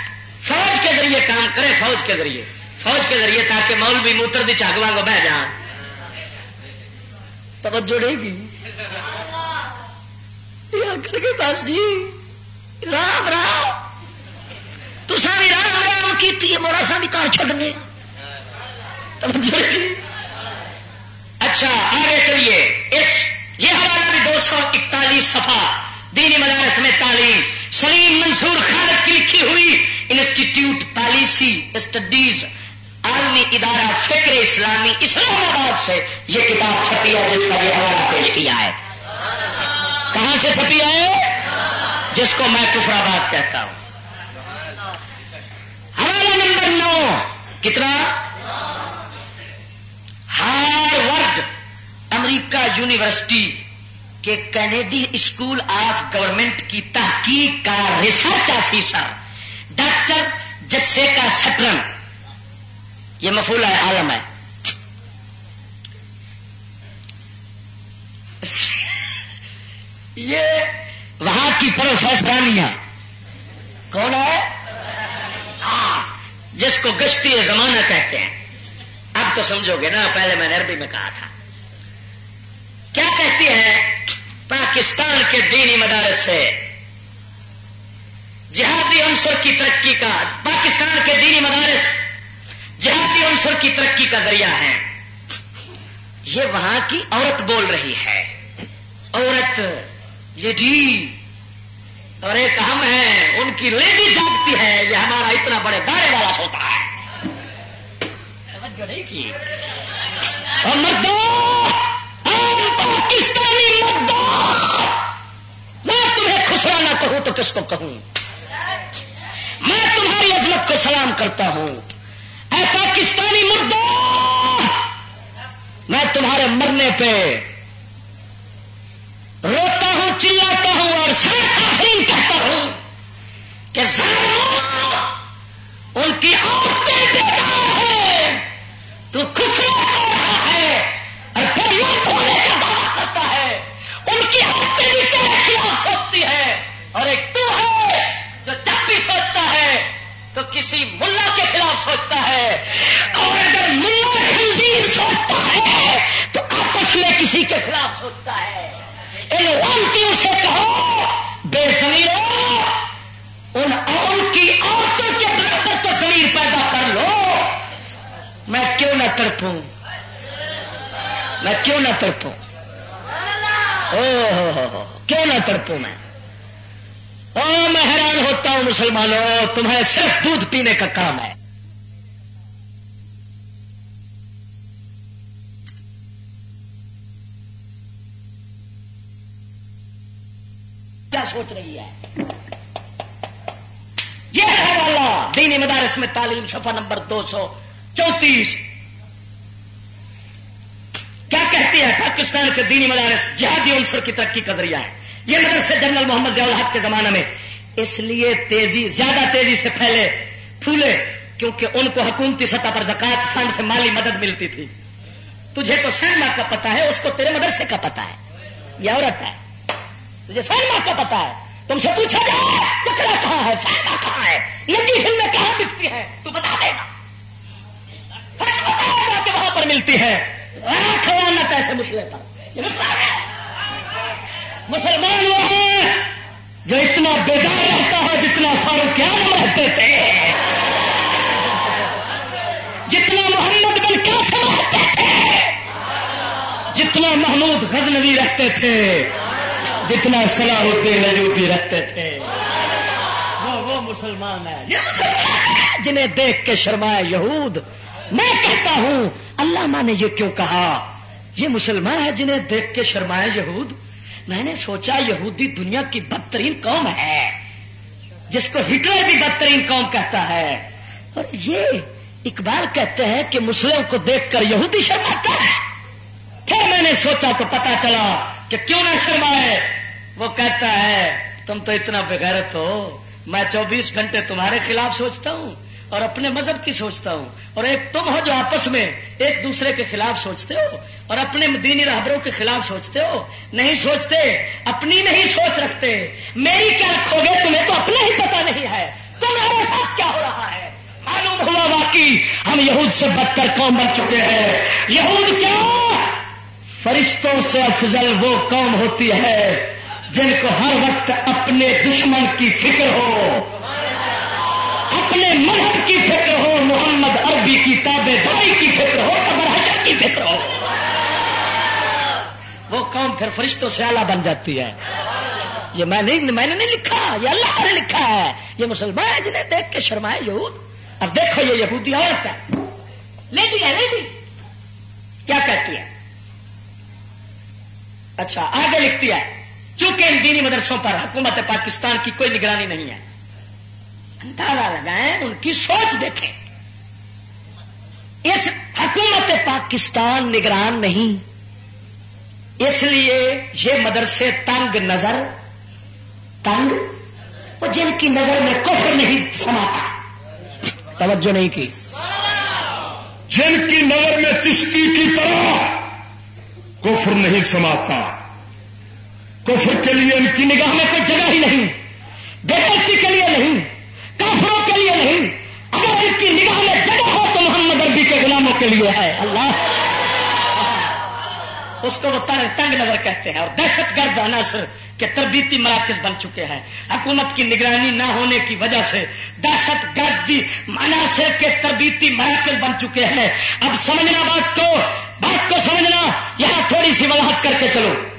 فوج کے ذریعے کام کرے، فوج کے ذریعے۔ فوج کے ذریعے تاکہ مول بھی موتر دی چاگوا کو بہ جان۔ توجہ نہیں کی؟ کے پاس جی۔ رام رام تو ساری رام رام کی مورا سا بھی کار چڑنے اچھا آگے چلیے. اس، یہ حوالہ بھی دو سو اکتالیس سفا دینی مدارس میں تعلیم. سلیم منصور خالد کی لکھی ہوئی انسٹیٹیوٹ پالیسی اسٹڈیز عالمی ادارہ فکر اسلامی اسلام آباد سے یہ کتاب چھپی ہے، جس کا یہ حوالہ پیش کیا ہے. کہاں سے چھپی ہے؟ جس کو میں کفرآباد کہتا ہوں۔ حوالہ نمبر نو۔ کتنا؟ یونیورسٹی کے کینیڈی اسکول آف گورنمنٹ کی تحقیق کا ریسرچ آفیسر، ڈاکٹر جسے کا سٹرن یہ مفول ہے، عالم ہے۔ یہ وہاں کی پروفیسرانیاں کون ہے؟ ہاں، جس کو گشتی زمانہ کہتے ہیں۔ اب تو سمجھو گے نا، پہلے میں نے عربی میں کہا تھا۔ کیا کہتی ہے؟ پاکستان کے دینی مدارس سے۔ جہادی عنصر کی ترقی کا، پاکستان کے دینی مدارس۔ جہادی عنصر کی ترقی کا ذریعہ ہے۔ یہ وہاں کی عورت بول رہی ہے۔ عورت لیڈی اور ایک ہم ہیں، ان کی لیڈی جانتی ہے، یہ ہمارا اتنا بڑے دائرے والا ہوتا ہے۔ اور مردوں پاکستانی مردوں، میں تمہیں خسرا نہ کہوں تو کس کو کہوں؟ میں تمہاری عظمت کو سلام کرتا ہوں۔ اے پاکستانی مردوں، میں تمہارے مرنے پہ روتا ہوں۔ چلاتا ہوں اور سر کہتا ہوں کہ ان کی عورتیں بیکار ہے تو خوش رہا ہے اور پھر مت کا دعویٰ کرتا ہے۔ ان کی عورتیں بھی تیرے خلاف سوچتی ہے اور ایک تو ہے جو جب بھی سوچتا ہے، تو کسی ملا کے خلاف سوچتا ہے۔ اور اگر ملا خنزیر سوچتا ہے، تو آپس میں کسی کے خلاف سوچتا ہے۔ ان سے کہو، بے زمیر ان ان کی عورتوں کے برابر تو زمیر پیدا کر لو۔ میں کیوں نہ تڑپوں؟ میں کیوں نہ تڑپوں؟ کیوں نہ تڑپوں میں؟ او، میں حیران ہوتا ہوں مسلمانوں، تمہیں صرف دودھ پینے کا کام ہے۔ سوچ رہی ہے؟ یہ ہے والا دینی مدارس میں تعلیم صفحہ نمبر دو سو چونتیس۔ کیا کہتی ہے پاکستان کے دینی مدارس جہادی عنصر کی ترقی کا ذریعہ ہے؟ یہ مدرسے جنرل محمد ضیاء الحق کے زمانے میں اس لیے تیزی، زیادہ تیزی سے پھیلے، پھولے، کیونکہ ان کو حکومتی سطح پر زکات فنڈ سے مالی مدد ملتی تھی۔ تجھے تو سینما کا پتا ہے، اس کو تیرے مدرسے کا پتا ہے۔ یہ عورت ہے۔ تجھے سینما کا پتا ہے۔ تم سے پوچھا جائے چکرا کہاں ہے، سینما کہاں ہے؟ لگی فلمیں کہاں بکتی ہیں؟ تو بتا دے گا کہ وہاں پر ملتی ہے خیالت ایسے مسلم پر۔ مسلمان وہ ہیں جو اتنا بیدار رہتا ہے جتنا فاروق رہتے تھے۔ جتنا محمد بن کیسے رہتے تھے۔ جتنا محمود غزنوی رہتے تھے۔ جتنا صلاح الدین ایوبی رکھتے تھے۔ وہ وہ مسلمان ہے۔ جنہیں دیکھ کے شرمائے یہود۔ میں کہتا ہوں اللہ نے یہ کیوں کہا؟ یہ مسلمان ہے جنہیں دیکھ کے شرمائے یہود۔ میں نے سوچا، یہودی دنیا کی بدترین قوم ہے۔ جس کو ہٹلر بھی بدترین قوم کہتا ہے۔ اور یہ اقبال کہتے ہیں کہ مسلم کو دیکھ کر یہودی شرماتا ہے۔ پھر میں نے سوچا تو پتا چلا کہ کیوں نہ شرمائے۔ وہ کہتا ہے، تم تو اتنا بغیرت ہو۔ میں چوبیس گھنٹے تمہارے خلاف سوچتا ہوں اور اپنے مذہب کی سوچتا ہوں۔ اور ایک تم ہو جو آپس میں ایک دوسرے کے خلاف سوچتے ہو اور اپنے دینی رہبروں کے خلاف سوچتے ہو۔ نہیں سوچتے، اپنی نہیں سوچ رکھتے۔ میری کیا رکھو گے؟ تمہیں تو اپنا ہی پتا نہیں ہے۔ تمہارے ساتھ کیا ہو رہا ہے؟ معلوم ہوا واقعی ہم یہود سے بدتر قوم بن چکے ہیں۔ یہود کیا؟ فرشتوں سے افضل وہ قوم ہوتی ہے جن کو ہر وقت اپنے دشمن کی فکر ہو، اپنے مذہب کی فکر ہو، محمد عربی کی تابے داری کی فکر ہو، قبر حشر کی فکر ہو۔ وہ قوم پھر فرشتوں سے اعلیٰ بن جاتی ہے۔ یہ میں نہیں، میں نے نہیں لکھا، یہ اللہ نے لکھا ہے۔ یہ مسلمان ہے جنہیں دیکھ کے شرمائے یہود۔ اب دیکھو یہ یہودی عورت ہے۔ لیڈی ہے لیڈی کیا کہتی ہے؟ اچھا آگے لکھتی ہے۔ چونکہ ان دینی مدرسوں پر حکومت پاکستان کی کوئی نگرانی نہیں ہے۔ اندازہ لگائیں، ان کی سوچ دیکھیں۔ اس حکومت پاکستان نگران نہیں۔ اس لیے یہ مدرسے تنگ نظر، تنگ وہ جن کی نظر میں کفر نہیں سماتا۔ توجہ نہیں کی۔ جن کی نظر میں چشتی کی طرح کفر نہیں سماتا۔ کفر کے لیے ان کی نگاہ میں کوئی جگہ ہی نہیں بےتی کے لیے نہیں، کافروں کے لیے نہیں۔ اگر ان کی نگاہ میں جگہ ہو تو محمد عربی کے غلاموں کے لیے ہے۔ اللہ۔ اس کو وہ تنگ نظر کہتے ہیں اور دہشت گرد عناصر کے تربیتی مراکز بن چکے ہیں۔ حکومت کی نگرانی نہ ہونے کی وجہ سے دہشت گردی عناصر کے تربیتی مراکز بن چکے ہیں۔ اب سمجھنا بات کو بات کو سمجھنا، یہاں تھوڑی سی وضاحت کر کے چلو۔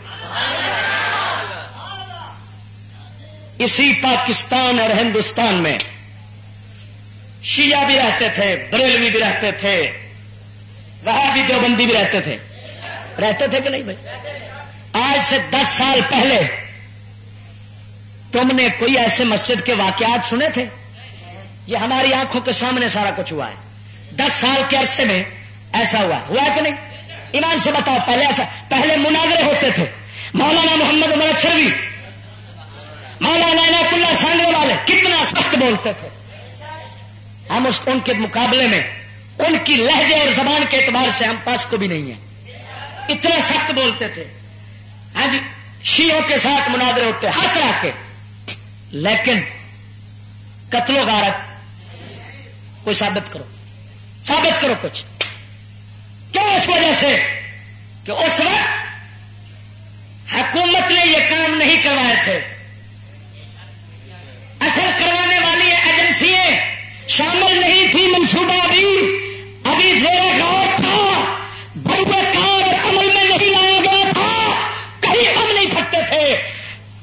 اسی پاکستان اور ہندوستان میں۔ شیعہ بھی رہتے تھے، بریلوی بھی رہتے تھے وہاں بھی دیوبندی بھی رہتے تھے۔ رہتے تھے کہ نہیں بھائی؟ آج سے دس سال پہلے تم نے کوئی ایسے مسجد کے واقعات سنے تھے؟ یہ ہماری آنکھوں کے سامنے سارا کچھ ہوا ہے۔ دس سال کے عرصے میں ایسا ہوا۔ ہوا کہ نہیں؟ ایمان سے بتاؤ، پہلے ایسا پہلے مناظرے ہوتے تھے۔ مولانا محمد عمر اچھروی مولانا عنایت اللہ سانگے والے کتنا سخت بولتے تھے۔ ہم اس ان کے مقابلے میں ان کی لہجے اور زبان کے اعتبار سے ہم پاس کو بھی نہیں ہیں۔ اتنا سخت بولتے تھے۔ ہاں جی شیوں کے ساتھ مناظرے ہوتے، ہر طرح کے۔ لیکن قتل و غارت، کوئی ثابت کرو۔ ثابت کرو کچھ۔ کیوں؟ اس وجہ سے کہ اس وقت حکومت نے یہ کام نہیں کروائے تھے۔ اثر کروانے والی ایجنسیاں شامل نہیں تھی منصوبہ ابھی۔ ابھی زیر غور تھا بڑے کار عمل میں نہیں لایا گیا تھا۔ کہیں ہم نہیں پھٹتے تھے۔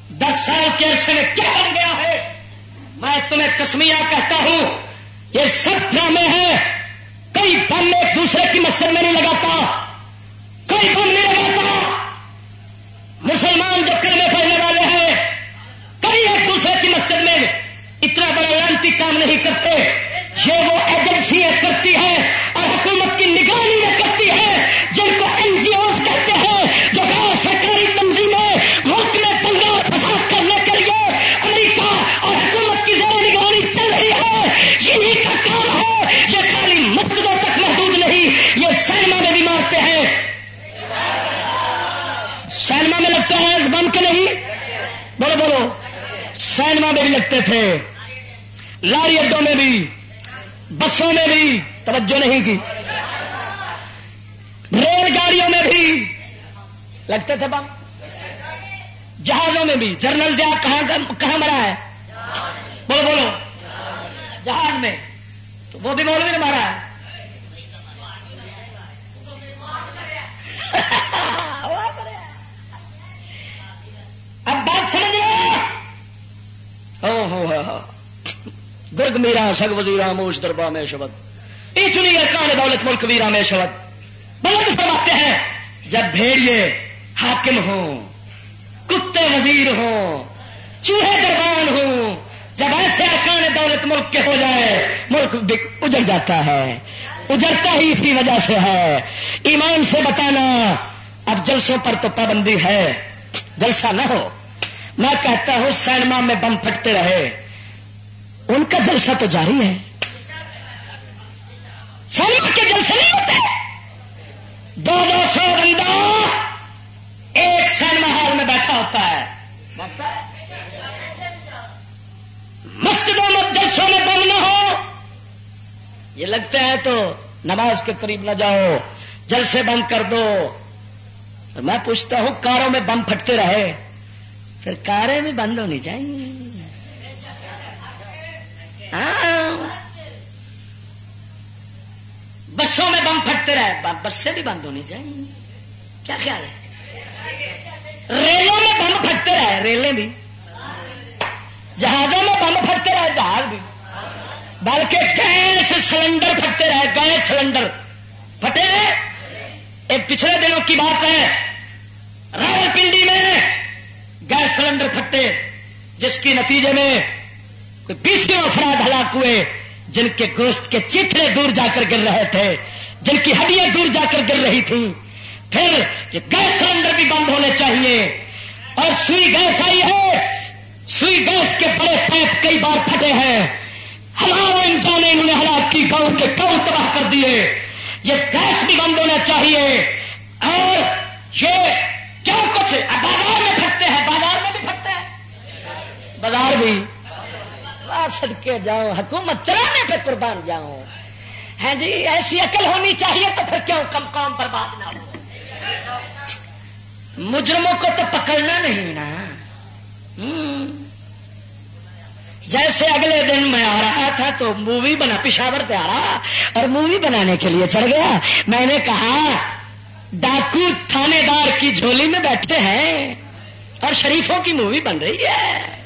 دس سال کے عرصے میں کیا بن گیا ہے؟ میں تمہیں کسمیا کہتا ہوں، یہ سب ڈرامے ہیں۔ کئی بم ایک دوسرے کی مسجد میں نہیں لگاتا۔ کئی بم نہیں لگاتا۔ مسلمان جو کلمے پڑھنے والے ہیں کئی ایک دوسرے کی مسجد میں اتنا بڑا لانتی کام نہیں کرتے۔ یہ وہ ایجنسی کرتی ہے اور حکومت کی نگرانی میں کرتی ہے جن کو این جی اوز کہتے ہیں، جو غیر سرکاری تنظیمیں ملک میں پنگا فساد کرنے کے لیے امریکہ اور حکومت کی زیر نگرانی چل رہی ہے۔ یہی کا کام ہے۔ یہ خالی مسجدوں تک محدود نہیں، یہ سینما میں بھی مارتے ہیں۔ سینما میں لگتا ہے اس بم کے نہیں؟ بولو بولو۔ سینما میں بھی لگتے تھے۔ لاری اڈوں میں بھی، بسوں میں بھی توجہ نہیں کی۔ ریل گاڑیوں میں بھی، لگتے تھے بم۔ جہازوں میں بھی۔ جرنل زیا کہاں کہاں مرا ہے؟ بولو بولو۔ جہاز میں۔ تو وہ بھی مولوی نے مارا ہے۔ اب بات سمجھ لو گرگ میرا سگ وزیرا موش دربا میں شبد یہ چنی ہے کان دولت ملک ویرا میں شبد بلند فرماتے ہیں، جب بھیڑیے حاکم ہوں، کتے وزیر ہوں، چوہے دربان ہوں، جب ایسے ارکان دولت ملک کے ہو جائے، ملک اجڑ جاتا ہے۔ اجڑتا ہی اسی وجہ سے ہے۔ ایمان سے بتانا، اب جلسوں پر تو پابندی ہے۔ جلسہ نہ ہو۔ میں کہتا ہوں، سینما میں بم پھٹتے رہے۔ ان کا جلسہ تو جاری ہے۔ سینما کے جلسے نہیں ہوتے۔ دو دو سو بندہ ایک سینما ہال میں بیٹھا ہوتا ہے۔ مسجدوں میں جلسوں میں بم نہ ہو۔ یہ لگتا ہے تو نماز کے قریب نہ جاؤ۔ جلسے بند کر دو۔ میں پوچھتا ہوں، کاروں میں بم پھٹتے رہے۔ پھر کاریں بھی بند ہونی چاہیے۔ ہاں۔ بسوں میں بم پھٹتے رہے۔ بسیں بھی بند ہونی چاہیے۔ کیا خیال ہے؟ ریلوں میں بم پھٹتے رہے، ریلیں بھی۔ جہازوں میں بم پھٹتے رہے، جہاز بھی۔ بلکہ گیس سلنڈر پھٹتے رہے، گیس سلنڈر۔ پھٹے؟ ایک پچھلے دنوں کی بات ہے۔ راول پنڈی میں گیس سلنڈر پھٹے، جس کی نتیجے میں بیسوں افراد ہلاک ہوئے جن کے گوشت کے چیتڑے دور جا کر گر رہے تھے، جن کی ہڈیاں دور جا کر گر رہی تھیں۔ پھر یہ گیس سلنڈر بھی بند ہونے چاہیے۔ اور سوئی گیس آئی ہے۔ سوئی گیس کے بڑے پائپ کئی بار پھٹے ہیں۔ ہزاروں انسان انہوں نے ہلاک کی گاؤں کے گاؤں تباہ کر دیے۔ یہ گیس بھی بند ہونا چاہیے۔ اور یہ کیا کچھ بازار میں پھٹتے ہیں، بازار میں بھی پھٹتے ہیں۔ بازار بھی۔ سڑکے جاؤ، حکومت چلانے پہ قربان جاؤ۔ ہے جی ایسی عقل ہونی چاہیے تو پھر کیوں کم کام پر نہ ہو؟ مجرموں کو تو پکڑنا نہیں نا۔ جیسے اگلے دن میں آ رہا تھا تو مووی بنا، پشاور پہ آ رہا اور مووی بنانے کے لیے چڑھ گیا۔ میں نے کہا، ڈاکو تھانے دار کی جھولی میں بیٹھے ہیں اور شریفوں کی مووی بن رہی ہے۔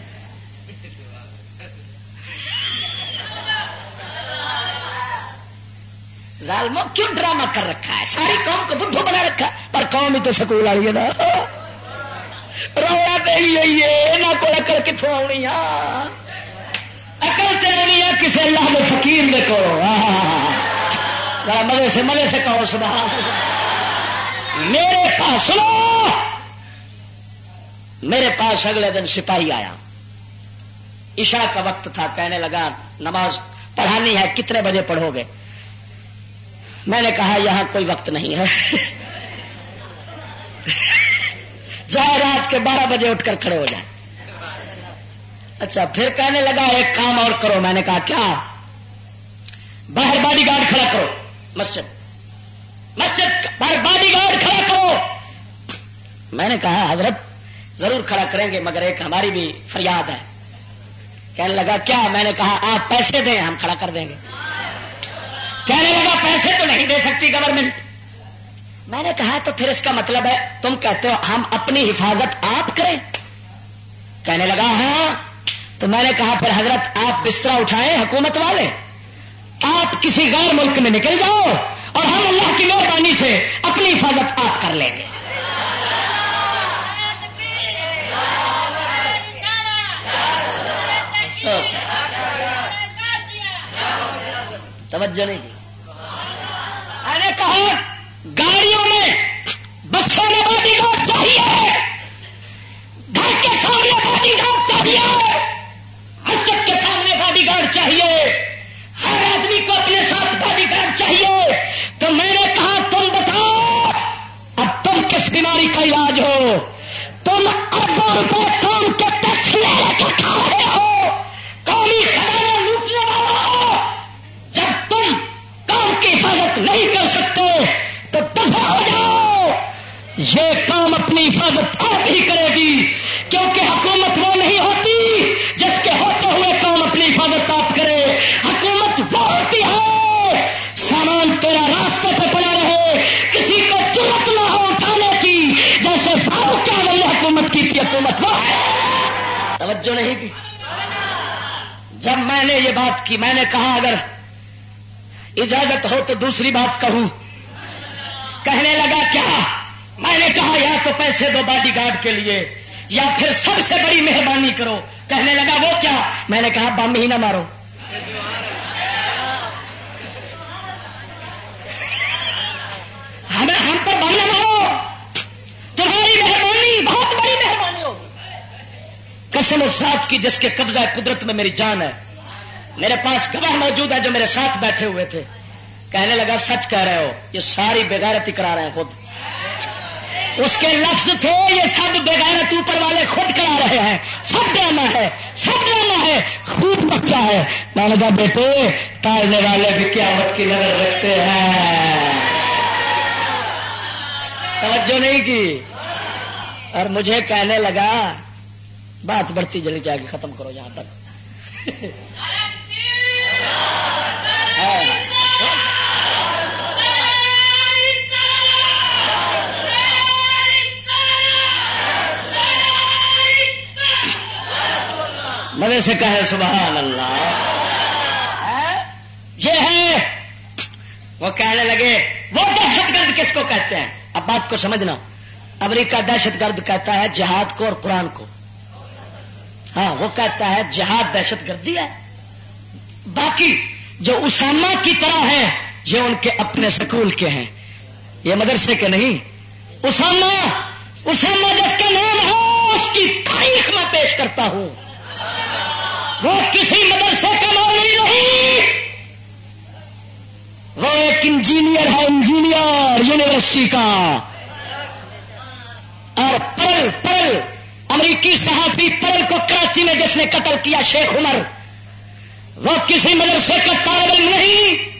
ظالموں، کیوں ڈرامہ کر رکھا ہے؟ ساری قوم کو بدھو بنا رکھا پر قوم ہی تو سکول والی ہے نا۔ رویا دے نہ کو اکل کتوں آنی اکل چلنی ہے کسی اللہ کے فقیر دیکھو مزے سے مزے سے کہو، سبحان میرے پاس میرے پاس اگلے دن سپاہی آیا۔ عشاء کا وقت تھا، کہنے لگا، نماز پڑھانی ہے، کتنے بجے پڑھو گے؟ میں نے کہا یہاں کوئی وقت نہیں ہے۔ جائے رات کے بارہ بجے اٹھ کر کھڑے ہو جائیں۔ اچھا پھر کہنے لگا، ایک کام اور کرو۔ میں نے کہا، کیا؟ باہر باڈی گارڈ کھڑا کرو۔ مسجد۔ مسجد باہر باڈی گارڈ کھڑا کرو۔ میں نے کہا، حضرت ضرور کھڑا کریں گے، مگر ایک ہماری بھی فریاد ہے۔ کہنے لگا، کیا؟ میں نے کہا، آپ پیسے دیں، ہم کھڑا کر دیں گے۔ کہنے لگا، پیسے تو نہیں دے سکتی گورنمنٹ میں نے کہا، تو پھر اس کا مطلب ہے، تم کہتے ہو، ہم اپنی حفاظت آپ کریں. کہنے لگا ہاں. تو میں نے کہا، پھر حضرت، آپ بستر اٹھائیں حکومت والے؟ آپ کسی غیر ملک میں نکل جاؤ اور ہم اللہ کی مہربانی سے اپنی حفاظت آپ کر لیں گے. توجہ نہیں میں نے کہا، گاڑیوں میں بسوں میں باڈی گارڈ چاہیے۔ گھر کے سامنے باڈی گارڈ چاہیے۔ مسجد کے سامنے باڈی گارڈ چاہیے۔ ہر آدمی کو اپنے ساتھ باڈی گارڈ چاہیے۔ تو میں نے کہا، تم بتاؤ، اب تم کس بیماری کا علاج ہو؟ تم اربوں روپے کام کے ٹیکس لے کے کھا رہے ہو؟ قومی خزانہ لوٹنے والا جب تم کام کی حفاظت نہیں کر سکتے، تو دفاع ہو جاؤ۔ یہ کام اپنی حفاظت آپ ہی کرے گی، کیونکہ حکومت وہ نہیں ہوتی جس کے ہوتے ہوئے کام اپنی حفاظت آپ کرے۔ حکومت وہ ہوتی ہے، سامان تیرا راستے پہ پڑا رہے، کسی کو ضرورت نہ ہو اٹھانے کی، جیسے فاروق کیا وہی حکومت کی تھی، حکومت وہ توجہ نہیں کی؟ جب میں نے یہ بات کی، میں نے کہا اگر اجازت ہو تو دوسری بات کہوں۔ کہنے لگا، کیا؟ میں نے کہا، یا تو پیسے دو باڈی گارڈ کے لیے، یا پھر سب سے بڑی مہربانی کرو۔ کہنے لگا، وہ کیا؟ میں نے کہا، بم ہی نہ مارو۔ ہمیں ہم پر بم نہ مارو۔ تمہاری مہربانی، بہت بڑی مہربانی ہوگی۔ قسم اس ساتھ کی جس کے قبضہ قدرت میں میری جان ہے۔ میرے پاس گواہ موجود ہے جو میرے ساتھ بیٹھے ہوئے تھے۔ کہنے لگا، سچ کہہ رہے ہو، یہ ساری بےغیرتی کرا رہے ہیں خود۔ اس کے لفظ تھے، یہ سب بےغیرت اوپر والے خود کرا رہے ہیں۔ سب ڈرامہ ہے، سب ڈرامہ ہے، خوب بچہ ہے۔ میں نے کہا، بیٹے تالنے والے بھی قیامت کی نظر رکھتے ہیں۔ توجہ نہیں کی۔ اور مجھے کہنے لگا، بات بڑھتی جلی جائے گی، ختم کرو یہاں تک۔ مزے سے کہے سبحان اللہ۔ یہ ہے۔ وہ کہنے لگے، وہ دہشت گرد کس کو کہتے ہیں؟ اب بات کو سمجھنا۔ امریکہ دہشت گرد کہتا ہے جہاد کو اور قرآن کو۔ ہاں وہ کہتا ہے جہاد دہشت گردی ہے۔ باقی جو اسامہ کی طرح ہے یہ ان کے اپنے سکول کے ہیں۔ یہ مدرسے کے نہیں۔ اسامہ اسامہ جس کا نام ہے، اس کی تاریخ میں پیش کرتا ہوں۔ وہ کسی مدرسے کا مولوی نہیں۔ وہ ایک انجینئر ہے، انجینئر، یونیورسٹی کا۔ اور پل پل امریکی صحافی پل کو کراچی میں جس نے قتل کیا، شیخ عمر۔ وہ کسی مدرسے کا طالب علم نہیں۔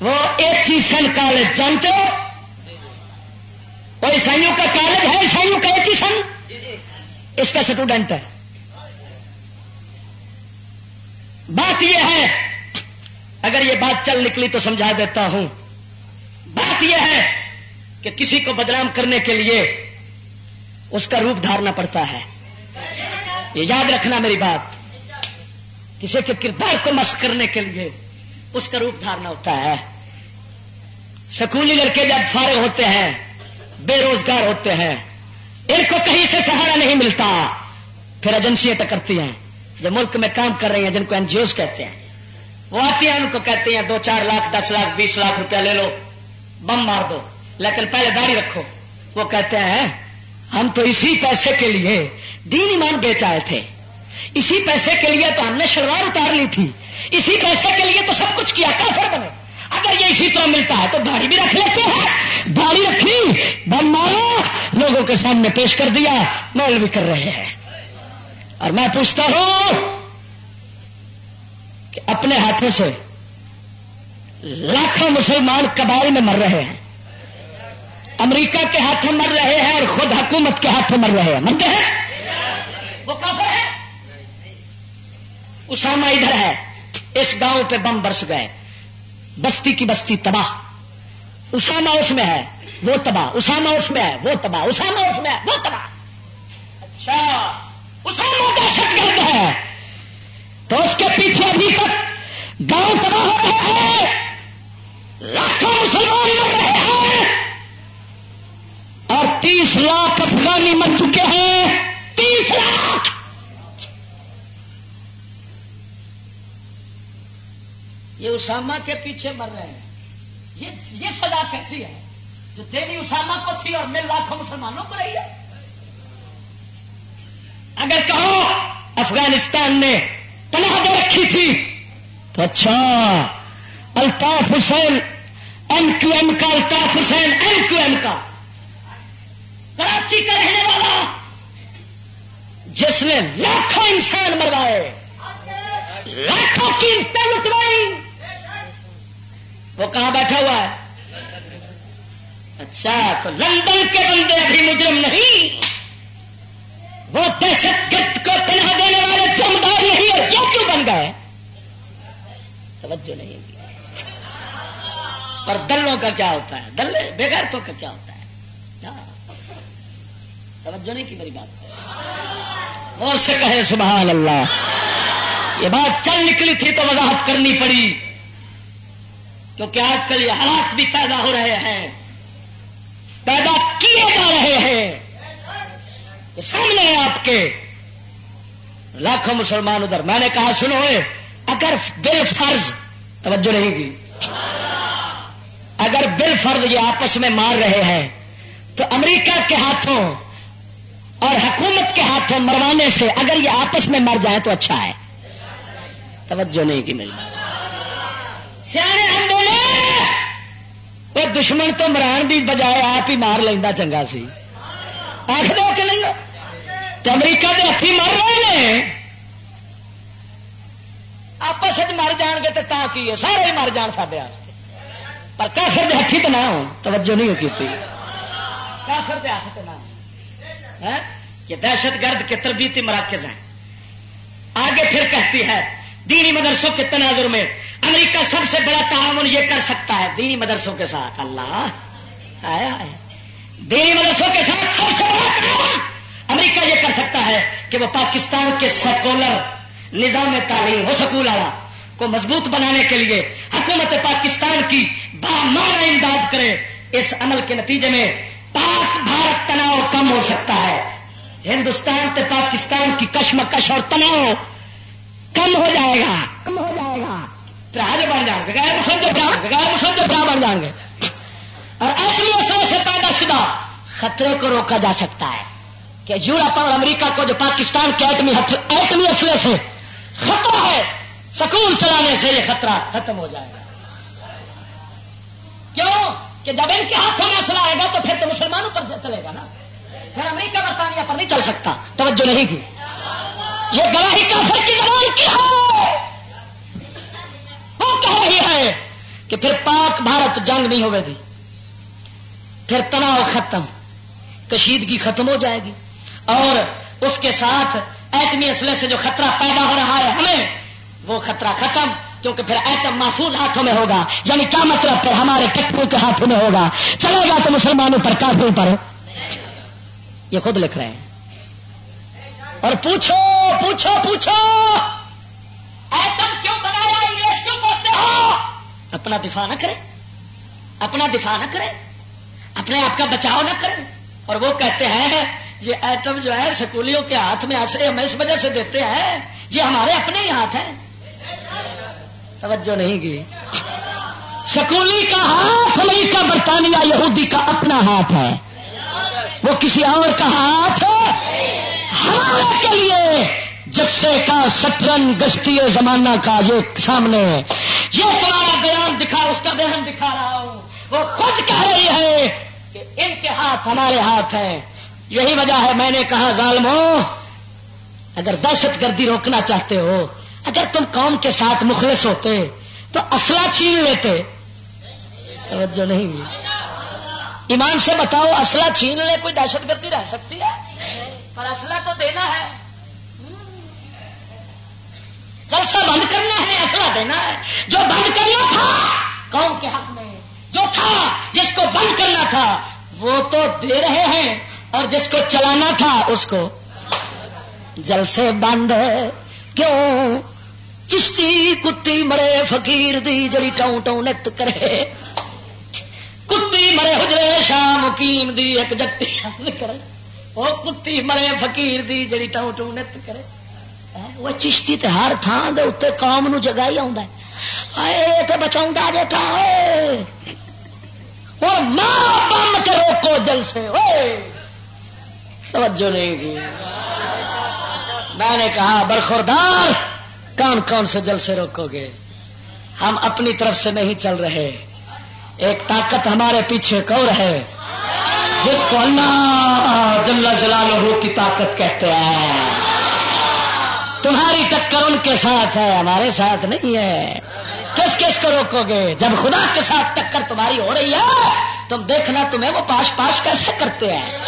وہ ایچ ای سن کالج جانتے ہو؟ وہ عیسائیوں کا کالج ہے، عیسائیوں کا ایچ ای سن؟ اس کا اسٹوڈنٹ ہے۔ بات یہ ہے، اگر یہ بات چل نکلی تو سمجھا دیتا ہوں۔ بات یہ ہے کہ کسی کو بدنام کرنے کے لیے اس کا روپ دھارنا پڑتا ہے۔ یہ یاد رکھنا میری بات۔ کسی کے کردار کو مس کرنے کے لیے اس کا روپ دھارنا ہوتا ہے۔ سکولی لڑکے جب فارغ ہوتے ہیں، بے روزگار ہوتے ہیں، ان کو کہیں سے سہارا نہیں ملتا۔ پھر ایجنسیاں ٹکرتی ہیں۔ جو ملک میں کام کر رہی ہیں، جن کو این جی اوز کہتے ہیں۔ وہ آتی ہیں، ان کو کہتے ہیں، دو چار لاکھ، دس لاکھ، بیس لاکھ روپیہ لے لو، بم مار دو۔ لیکن پہلے داڑھی رکھو۔ وہ کہتے ہیں، ہم تو اسی پیسے کے لیے دین ایمان بیچ آئے تھے۔ اسی پیسے کے لیے تو ہم نے شلوار اتار لی تھی۔ اسی پیسے کے لیے تو سب کچھ کیا، کافر بنے۔ اگر یہ اسی طرح ملتا ہے تو داڑھی بھی رکھ لیتے ہیں۔ داڑھی رکھی بم مارا لوگوں کے سامنے پیش کر دیا۔ مول بھی کر رہے ہیں۔ اور میں پوچھتا ہوں کہ اپنے ہاتھوں سے لاکھوں مسلمان قبائل میں مر رہے ہیں۔ امریکہ کے ہاتھوں مر رہے ہیں اور خود حکومت کے ہاتھوں مر رہے ہیں۔ مرتے ہیں وہ کافر اسامہ ادھر ہے، اس گاؤں پہ بم برس گئے۔ بستی کی بستی تباہ۔ اسامہ اس میں ہے، وہ تباہ۔ اسامہ اس میں ہے، وہ تباہ۔ اسامہ اس میں ہے، وہ تباہ۔ اچھا اسامہ دہشت گرد ہے۔ تو اس کے پیچھے ابھی تک گاؤں تباہ ہو رہے ہیں لاکھوں مسلمان مر رہے ہیں۔ اور تیس لاکھ افغانی مر چکے ہیں۔ تیس لاکھ۔ یہ اسامہ کے پیچھے مر رہے ہیں۔ یہ سزا کیسی ہے؟ جو دینی اسامہ کو تھی اور میرے لاکھوں مسلمانوں کو رہی ہے۔ اگر کہو افغانستان نے پناہ دے رکھی تھی، تو اچھا۔ Altaf Hussain, M Q M کا Altaf Hussain, M Q M کا۔ کراچی کا رہنے والا، جس نے لاکھوں انسان مروائے لاکھوں کی لٹوائی۔ وہ کہاں بیٹھا ہوا ہے؟ اچھا تو لندن کے بندے ابھی مجرم نہیں۔ وہ دہشت گرد کو پناہ دینے والے جمدار نہیں ہے۔ کیوں کیوں بن گئے؟ توجہ نہیں۔ اور دلوں کا کیا ہوتا ہے؟ دل بےغیرتوں کا کیا ہوتا ہے؟ توجہ نہیں کی میری بات۔ اور سے کہے، سبحان اللہ۔ یہ بات چل نکلی تھی تو وضاحت کرنی پڑی۔ کیونکہ آج کل یہ حالات بھی پیدا ہو رہے ہیں۔ پیدا کیے جا رہے ہیں۔ یہ سامنے ہیں آپ کے۔ لاکھوں مسلمان ادھر۔ میں نے کہا سنو اگر بل فرض، توجہ نہیں کی۔ اگر بل فرض یہ آپس میں مار رہے ہیں، تو امریکہ کے ہاتھوں اور حکومت کے ہاتھوں مروانے سے اگر یہ آپس میں مر جائے تو اچھا ہے۔ توجہ نہیں کی مل سیانے ہم بولے وہ دشمن تو مران دی بجائے آپ ہی مار لینا چنگا سی۔ آخ دو کہ نہیں؟ تو امریکہ کے ہاتھی مر رہے ہیں آپس مر جان گے تو تا کی ہے؟ سارے مر جان سارے پر کافر دے ہاتھی تو نہ ہو توجہ نہیں کی کافر دے ہاتھ تو نہ ہاں؟ یہ دہشت گرد کے تربیتی مراکز ہیں۔ آگے پھر کہتی ہے دینی مدرسوں کے تناظر میں امریکہ سب سے بڑا تعاون یہ کر سکتا ہے دینی مدرسوں کے ساتھ، اللہ۔ آیا ہے دینی مدرسوں کے ساتھ سب سے بڑا تعاون امریکہ یہ کر سکتا ہے کہ وہ پاکستان کے سیکولر نظام تعلیم، وہ سکول والا کو مضبوط بنانے کے لیے حکومت پاکستان کی بامارا امداد کرے، اس عمل کے نتیجے میں پاک بھارت تناؤ کم ہو سکتا ہے۔ ہندوستان تے پاکستان کی کشمکش اور تناؤ کم ہو جائے گا۔ کم ہو جائے گا۔ بن جان گے غیر مسلم جو بن جان گے۔ اور اصلی اصل سے پیدا شدہ خطرے کو روکا جا سکتا ہے کہ یورپ اور امریکہ کو جو پاکستان کے ایٹمی ایٹمی اسلحے سے خطرہ ہے سکول چلانے سے یہ خطرہ ختم ہو جائے گا۔ کیوں؟ کہ جب ان کے ہاتھوں میں اصلہ آئے گا تو پھر تو مسلمانوں پر چلے گا نا۔ پھر امریکہ برطانیہ پر نہیں چل سکتا توجہ نہیں کی۔ یہ گواہی کافر کی زبان کی ہے۔ وہ کہہ رہی ہے کہ پھر پاک بھارت جنگ نہیں ہوگی تھی پھر تناؤ ختم۔ کشیدگی ختم ہو جائے گی۔ اور اس کے ساتھ ایٹمی اسلحے سے جو خطرہ پیدا ہو رہا ہے ہمیں، وہ خطرہ ختم، کیونکہ پھر ایٹم محفوظ ہاتھوں میں ہوگا۔ یعنی کیا مطلب پھر ہمارے ٹکڑوں کے ہاتھوں میں ہوگا؟ چلے گا تو مسلمانوں پر کافروں پر۔ یہ خود لکھ رہے ہیں۔ اور پوچھو پوچھو پوچھو! ایٹم کیوں بنایا انگلش کیوں پڑھتے ہو؟ اپنا دفاع نہ کرے اپنا دفاع نہ کرے اپنے آپ کا بچاؤ نہ کرے۔ اور وہ کہتے ہیں یہ ایٹم جو ہے سکولیوں کے ہاتھ میں ایسے ہم اس وجہ سے دیتے ہیں یہ ہمارے اپنے ہی ہاتھ ہیں۔ توجہ نہیں کی۔ سکولی کا ہاتھ امریکہ برطانیہ یہودی کا اپنا ہاتھ ہے۔ وہ کسی اور کا ہاتھ ہمارے کے لیے جسے کا سٹرن گشتی زمانہ کا یہ سامنے ہے۔ یہ تمہارا بیان دکھا، اس کا بیان دکھا رہا ہوں۔ وہ خود کہہ رہی ہے کہ ان کے ہاتھ ہمارے ہاتھ ہیں۔ یہی وجہ ہے میں نے کہا، ظالمو، اگر دہشت گردی روکنا چاہتے ہو، اگر تم قوم کے ساتھ مخلص ہوتے، تو اسلحہ چھین لیتے۔ توجہ نہیں۔ ایمان سے بتاؤ، اسلحہ چھین لے، کوئی دہشت گردی رہ سکتی ہے؟ پر اسلحہ تو دینا ہے۔ جلسہ بند کرنا ہے اسلحہ دینا ہے۔ جو بند کرنا تھا، قوم کے حق میں۔ جو تھا، جس کو بند کرنا تھا، وہ تو دے رہے ہیں۔ اور جس کو چلانا تھا، اس کو۔ جلسے بند کیوں؟ چشتی کتی مرے، فقیر دی جڑی ٹاؤں ٹاؤں نت کرے۔ کتی مرے، حجرے شام، کیم دی ایک جٹی کرے۔ وہ کتی مرے فقیر دی جڑی ٹاؤں ٹاؤں نت کرے۔ وہ چشتی تے ہر تھان دے اتنے قوم نو جگہ ہی آؤں آئے بچاؤں جے تھا ماں بم کے روکو جلسے توجہ نہیں کی میں نے کہا، برخوردار، کون کون سے جلسے روکو گے؟ ہم اپنی طرف سے نہیں چل رہے۔ ایک طاقت ہمارے پیچھے کور ہے جس کو اللہ جل جلالہ کی طاقت کہتے ہیں۔ تمہاری ٹکر ان کے ساتھ ہے، ہمارے ساتھ نہیں ہے۔ کس کس کو روکو گے؟ جب خدا کے ساتھ ٹکر تمہاری ہو رہی ہے، تم دیکھنا تمہیں وہ پاش پاش کیسے کرتے ہیں۔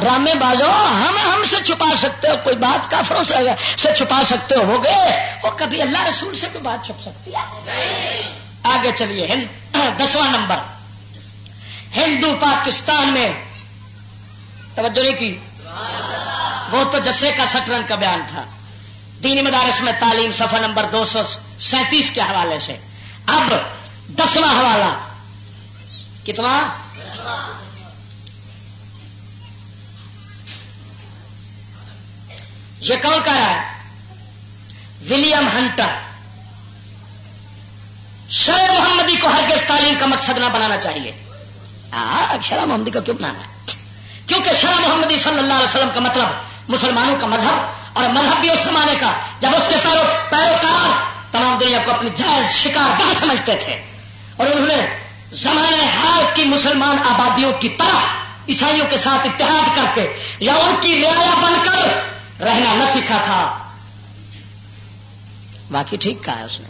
ڈرامے بازو ہم ہم سے چھپا سکتے ہو، کوئی بات کافروں سے چھپا سکتے ہو وہ گئے وہ کبھی اللہ رسول سے کوئی بات چھپ سکتی ہے۔ آگے چلیے، ہند، دسواں نمبر۔ ہندو پاکستان میں توجہ نہیں کی؟ وہ تو جسے کا سٹرن کا بیان تھا۔ دینی مدارس میں تعلیم صفحہ نمبر دو سو سینتیس کے حوالے سے۔ اب دسواں حوالہ۔ کتنا یہ کون کہہ رہا ہے؟ William Hunter. شر محمدی کو ہرگز تعلیم کا مقصد نہ بنانا چاہیے۔ پاک شرح محمدی کا کیوں بنانا ہے؟ کیونکہ شرح محمدی صلی اللہ علیہ وسلم کا مطلب مسلمانوں کا مذہب اور مذہب بھی اس زمانے کا، جب اس کے پیرو، پیروکار تمام دنیا کو اپنی جائز شکار بہ سمجھتے تھے۔ اور انہوں نے زمانے حال کی مسلمان آبادیوں کی طرح عیسائیوں کے ساتھ اتحاد کر کے یا ان کی رعایا بن کر رہنا نہ سیکھا تھا۔ باقی ٹھیک کہا ہے اس نے۔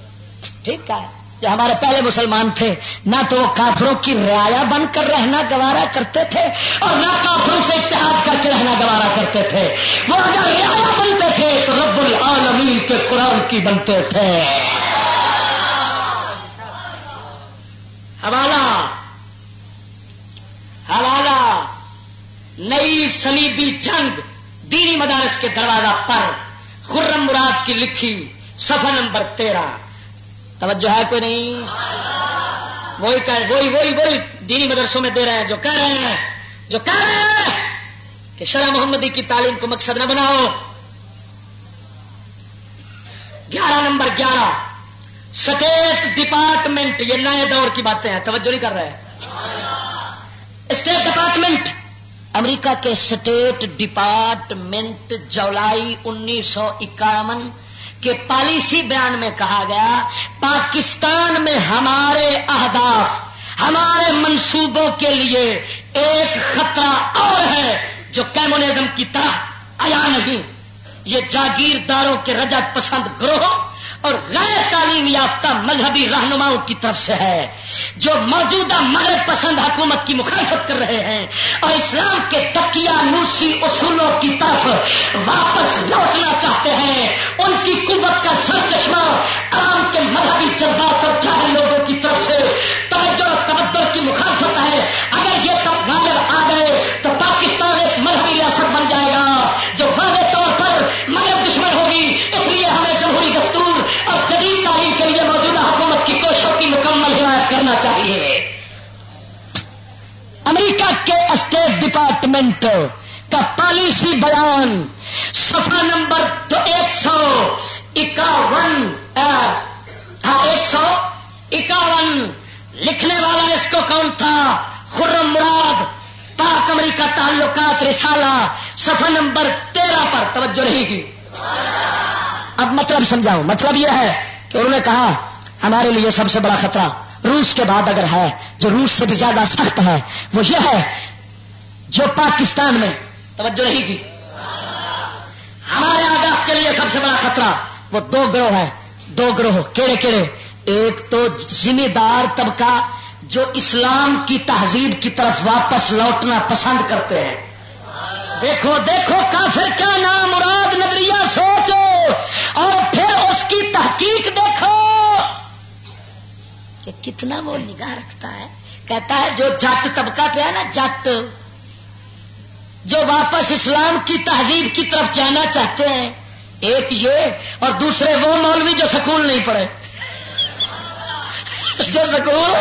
ٹھیک کہا ہے۔ جو ہمارے پہلے مسلمان تھے، نہ تو وہ کافروں کی رعایا بن کر رہنا گوارا کرتے تھے اور نہ کافروں سے اتحاد کر کے رہنا گوارا کرتے تھے۔ وہ اگر رعایا بنتے تھے تو رب العالمین کے قرآن کی بنتے تھے۔ حوالہ حوالہ، نئی سلیبی جنگ دینی مدارس کے دروازہ پر خرم مراد کی لکھی سفر نمبر تیرہ۔ توجہ ہے کوئی نہیں؟ وہی وہی وہی وہی دینی مدرسوں میں دے رہے ہیں، جو کہہ رہے ہیں، جو کہہ رہے ہیں کہ شرح محمدی کی تعلیم کو مقصد نہ بناؤ۔ گیارہ نمبر گیارہ۔ اسٹیٹ ڈپارٹمنٹ، یہ نئے دور کی باتیں ہیں، توجہ نہیں کر رہے۔ اسٹیٹ ڈپارٹمنٹ، امریکہ کے اسٹیٹ ڈپارٹمنٹ، جولائی انیس سو اکاون کے پالیسی بیان میں کہا گیا، پاکستان میں ہمارے اہداف، ہمارے منصوبوں کے لیے ایک خطرہ اور ہے جو کیمونزم کی طرح آیا نہیں۔ یہ جاگیرداروں کے رجت پسند گروہ اور غیر تعلیم یافتہ مذہبی رہنماؤں کی طرف سے ہے، جو موجودہ مغرب پسند حکومت کی مخالفت کر رہے ہیں اور اسلام کے تکیا نوسی اصولوں کی طرف واپس لوٹنا چاہتے ہیں۔ ان کی قوت کا سر چشمہ عوام کے مذہبی جذبات اور چاہے لوگوں کی طرف سے توجہ تبدر کی مخالفت ہے۔ اگر یہ تب غالب آ گئے امریکہ کے اسٹیٹ ڈپارٹمنٹ کا پالیسی بیان سفا نمبر تو ایک سو اکاون ہاں ایک سو اکاون، لکھنے والا اس کو کون تھا؟ خرم مراد، پاک امریکہ تعلقات رسالہ سفا نمبر تیرہ پر، توجہ رہے گی اب مطلب سمجھاؤں مطلب یہ ہے کہ انہوں نے کہا، ہمارے لیے سب سے بڑا خطرہ روس کے بعد اگر ہے، جو روس سے بھی زیادہ سخت ہے، وہ یہ ہے، جو پاکستان میں توجہ رہے گی ہمارے آگاہ کے لیے سب سے بڑا خطرہ، وہ دو گروہ ہے دو گروہ، کیڑے کیڑے۔ ایک تو ذمہ دار طبقہ جو اسلام کی تہذیب کی طرف واپس لوٹنا پسند کرتے ہیں۔ دیکھو دیکھو، کافر کیا نام مراد نظریہ سوچو اور پھر اس کی تحقیق دیکھو۔ کہ کتنا وہ نگاہ رکھتا ہے۔ کہتا ہے، جو جٹ طبقہ پہ ہے نا جٹ جو واپس اسلام کی تہذیب کی طرف جانا چاہتے ہیں۔ ایک یہ، اور دوسرے وہ مولوی جو سکول نہیں پڑے جو سکول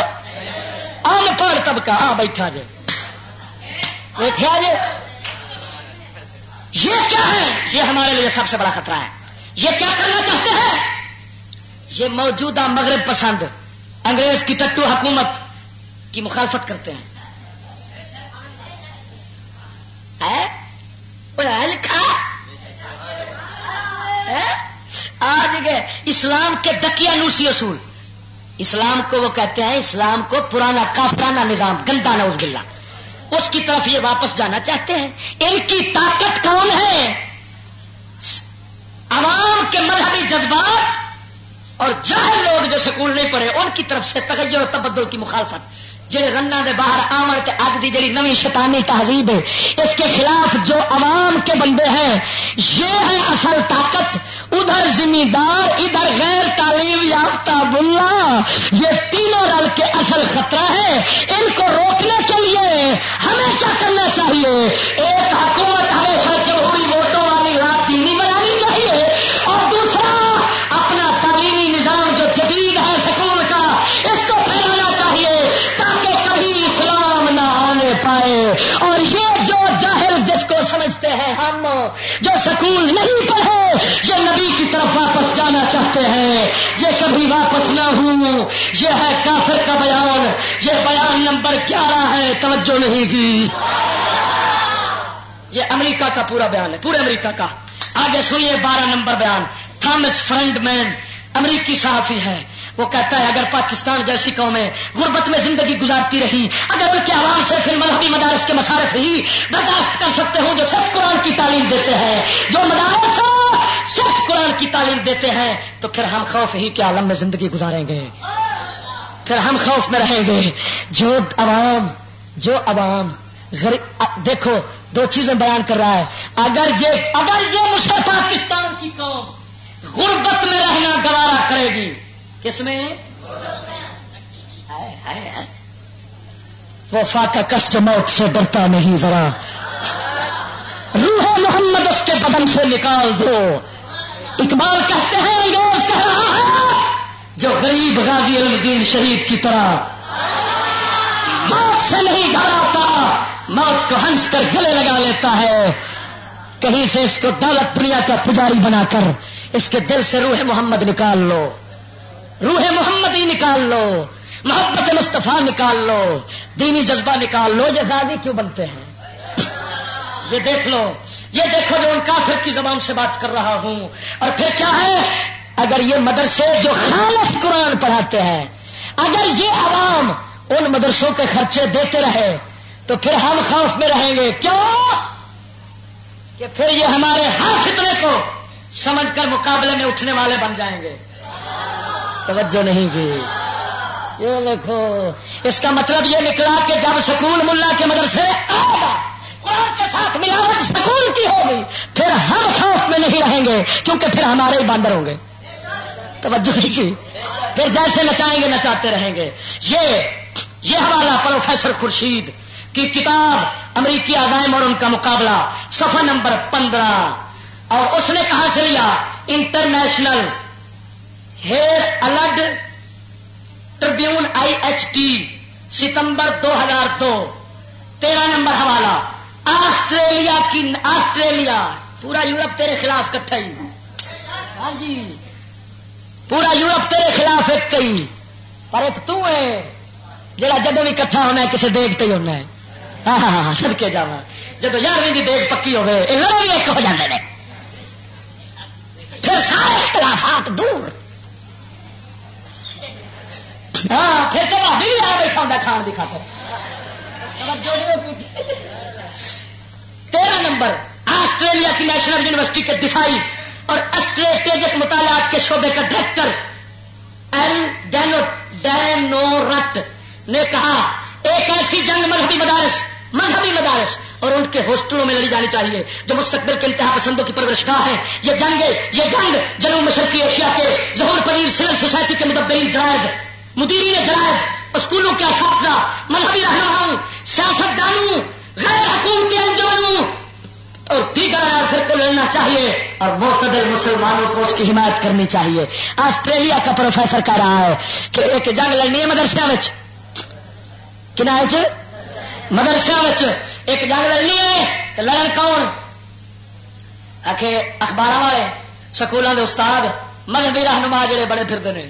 ان پڑھ طبقہ۔ ہاں بیٹھا جائے دیکھا جی یہ کیا ہے؟ یہ ہمارے لیے سب سے بڑا خطرہ ہے۔ یہ کیا کرنا چاہتے ہیں؟ یہ موجودہ مغرب پسند۔ انگریز کی ٹٹو حکومت کی مخالفت کرتے ہیں۔ لکھا؟ آج گئے اسلام کے دکیا نوسی اصول۔ اسلام کو وہ کہتے ہیں، اسلام کو پرانا کافرانہ نظام، گندا نوز بلّہ اس کی طرف یہ واپس جانا چاہتے ہیں۔ ان کی طاقت کون ہے؟ عوام کے مذہبی جذبات اور جاہل لوگ جو سکول نہیں پڑھے، ان کی طرف سے تغیر و تبدل کی مخالفت۔ جی رنا دے باہر آمن کے اج دی جی نوی شیطانی تہذیب ہے، اس کے خلاف جو عوام کے بندے ہیں، یہ ہے اصل طاقت۔ ادھر ذمہ دار ادھر غیر تعلیم یافتہ بلا یہ تینوں رل کے اصل خطرہ ہے۔ ان کو روکنے کے لیے ہمیں کیا کرنا چاہیے؟ ایک حکومت ہمیشہ جمہوری ووٹوں والی رات کو سمجھتے ہیں ہم، جو سکول نہیں پڑھے یہ نبی کی طرف واپس جانا چاہتے ہیں۔ یہ کبھی واپس نہ ہوں۔ یہ ہے کافر کا بیان۔ یہ بیان نمبر گیارہ ہے۔ توجہ نہیں کی۔ یہ امریکہ کا پورا بیان ہے۔ پورے امریکہ کا۔ آگے سنیے بارہ نمبر بیان۔ تھامس فرینڈ مین امریکی صحافی ہے وہ کہتا ہے، اگر پاکستان جیسی قومیں غربت میں زندگی گزارتی رہی اگر ان کے عوام سے پھر مذہبی مدارس کے مسارف ہی برداشت کر سکتے ہوں جو صرف قرآن کی تعلیم دیتے ہیں، جو مدارس صرف قرآن کی تعلیم دیتے ہیں، تو پھر ہم خوف ہی کے عالم میں زندگی گزاریں گے۔ پھر ہم خوف میں رہیں گے۔ جو عوام جو عوام، غریب، دیکھو، دو چیزیں بیان کر رہا ہے۔ اگر یہ اگر یہ مجھے پاکستان کی قوم غربت میں رہنا گوارا کرے گی کس میں وفا کا کشٹ موت سے ڈرتا نہیں ذرا۔ روح محمد اس کے بدن سے نکال دو۔ اقبال کہتے ہیں، انگریز کہہ رہا ہے۔ جو غریب غازی الدین شہید کی طرح موت سے نہیں گھراتا موت کو ہنس کر گلے لگا لیتا ہے۔ کہیں سے اس کو دولت دنیا کا پجاری بنا کر اس کے دل سے روح محمد نکال لو۔ روح محمد ہی نکال لو، محبت مصطفیٰ نکال لو، دینی جذبہ نکال لو، یہ غازی کیوں بنتے ہیں؟ یہ دیکھ لو، یہ دیکھو جو ان کافر کی زبان سے بات کر رہا ہوں۔ اور پھر کیا ہے؟ اگر یہ مدرسے جو خالص قرآن پڑھاتے ہیں، اگر یہ عوام ان مدرسوں کے خرچے دیتے رہے، تو پھر ہم خوف میں رہیں گے۔ کیوں؟ کہ پھر یہ ہمارے ہر فتنے کو سمجھ کر مقابلے میں اٹھنے والے بن جائیں گے۔ توجہ نہیں کی یہ دیکھو، اس کا مطلب یہ نکلا کہ جب سکون ملا کے مدرسے آئے گا قرآن کے ساتھ ملاوٹ سکون کی ہوگی پھر ہم خوف میں نہیں رہیں گے، کیونکہ پھر ہمارے ہی باندر ہوں گے۔ توجہ نہیں کی۔ پھر جیسے نچائیں گے، نچاتے رہیں گے۔ یہ یہ حوالہ پروفیسر خورشید کی کتاب امریکی عزائم اور ان کا مقابلہ، صفحہ نمبر پندرہ۔ اور اس نے کہاں سے لیا، International Herald Tribune I H T ستمبر دو ہزار دو تیرہ نمبر حوالہ. آسٹریلیا کی آسٹریلیا. پورا یورپ تیرے خلاف کٹھا ہی ہاں جی. پورا یورپ تیرے خلاف ایک کئی. پر ایک تو ہے. جڑا جدو بھی کٹھا ہونا ہے کسی دیکھتے ہی ہونا ہے. ہاں ہاں ہاں سد کے جا جب یارویں کی دیکھ پکی ہوئے بھی ایک ہو جاتے ہیں پھر سارے اختلافات دور. ہاں پھر تو بھابی بھی آ بیٹھا ہوں کھان کی خاطر۔ تیرہ نمبر، آسٹریلیا کی نیشنل یونیورسٹی کے دفاعی اور اسٹریٹجک مطالعات کے شعبے کا ڈائریکٹر ایل ڈینورٹ نے کہا، ایک ایسی جنگ مذہبی مدارس مذہبی مدارس اور ان کے ہاسٹلوں میں لڑی جانی چاہیے جو مستقبل کے انتہا پسندوں کی پرورش گاہ ہے یہ جنگ یہ جنگ جنوب مشرقی ایشیا کے ظہور پنیر سول سوسائٹی کے مدبرین جرائد مدیرین جرائد اسکولوں کے اساتذہ مذہبی رہنماؤں سیاست دانوں غیر حکومتی انجمنوں اور دیگر عناصر کو لڑنا چاہیے اور معتدل مسلمانوں کو اس کی حمایت کرنی چاہیے۔ آسٹریلیا کا پروفیسر کہہ رہا ہے کہ ایک جنگ لڑنی ہے مدرسے میں۔ کن جی؟ مدرسے ایک جنگ لڑنی ہے تو لڑن کون؟ اخبار والے سکولوں کے استاد مذہبی رہنما جڑے بڑے پھرتے ہیں۔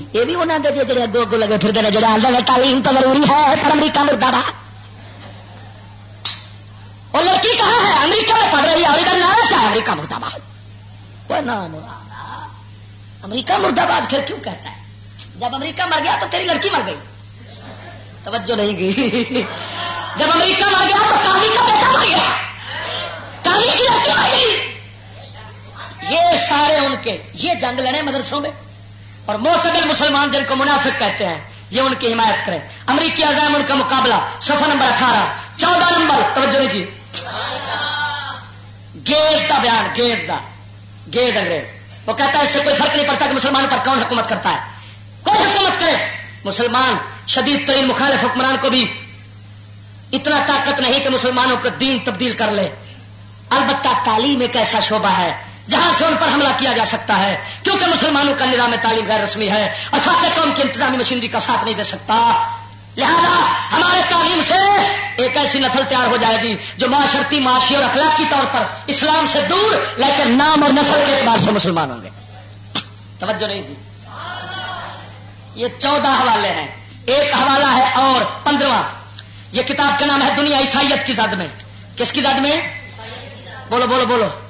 یہ بھی انہوں نے جڑے اگو اگو لگے پھرتے ہیں جڑے آدھے تعلیم تو ضروری ہے پر امریکہ مردہ با اور لڑکی کہاں ہے؟ امریکہ میں پڑھ رہی ہے اور ادھر نام کیا ہے؟ امریکہ مرد آباد نام امریکہ مرد آباد پھر کیوں کہتا ہے؟ جب امریکہ مر گیا تو تیری لڑکی مر گئی۔ توجہ نہیں گئی جب امریکہ مر گیا تو کالی کا بیٹا مر گیا۔ کالی کی لڑکی مر گئی۔ یہ سارے ان کے، یہ جنگ لڑے مدرسوں میں۔ اور معتدل مسلمان جن کو منافق کہتے ہیں، یہ ان کی حمایت کریں۔ امریکی عزام ان کا مقابلہ سفر نمبر اٹھارہ۔ چودہ نمبر، توجہ کی۔ گیز کا بیان، گیز کا۔ گیز انگریز۔ وہ کہتا ہے، اس سے کوئی فرق نہیں پڑتا کہ مسلمان پر کون حکومت کرتا ہے۔ کوئی حکومت کرے۔ مسلمان شدید ترین مخالف حکمران کو بھی اتنا طاقت نہیں کہ مسلمانوں کا دین تبدیل کر لے۔ البتہ تعلیم ایک ایسا شعبہ ہے جہاں سے ان پر حملہ کیا جا سکتا ہے، کیونکہ مسلمانوں کا نظام تعلیم غیر رسمی ہے اور فاتح قوم کی انتظامی مشینری کا ساتھ نہیں دے سکتا۔ لہذا ہمارے تعلیم سے ایک ایسی نسل تیار ہو جائے گی جو معاشرتی، معاشی اور اخلاقی طور پر اسلام سے دور، لیکن نام اور نسل کے اعتبار سے مسلمان ہوں گے۔ توجہ نہیں دی۔ یہ چودہ حوالے ہیں۔ ایک حوالہ ہے اور پندرہ یہ کتاب کا نام ہے دنیا عیسائیت کی زد میں۔ کس کی زد میں؟ بولو بولو بولو۔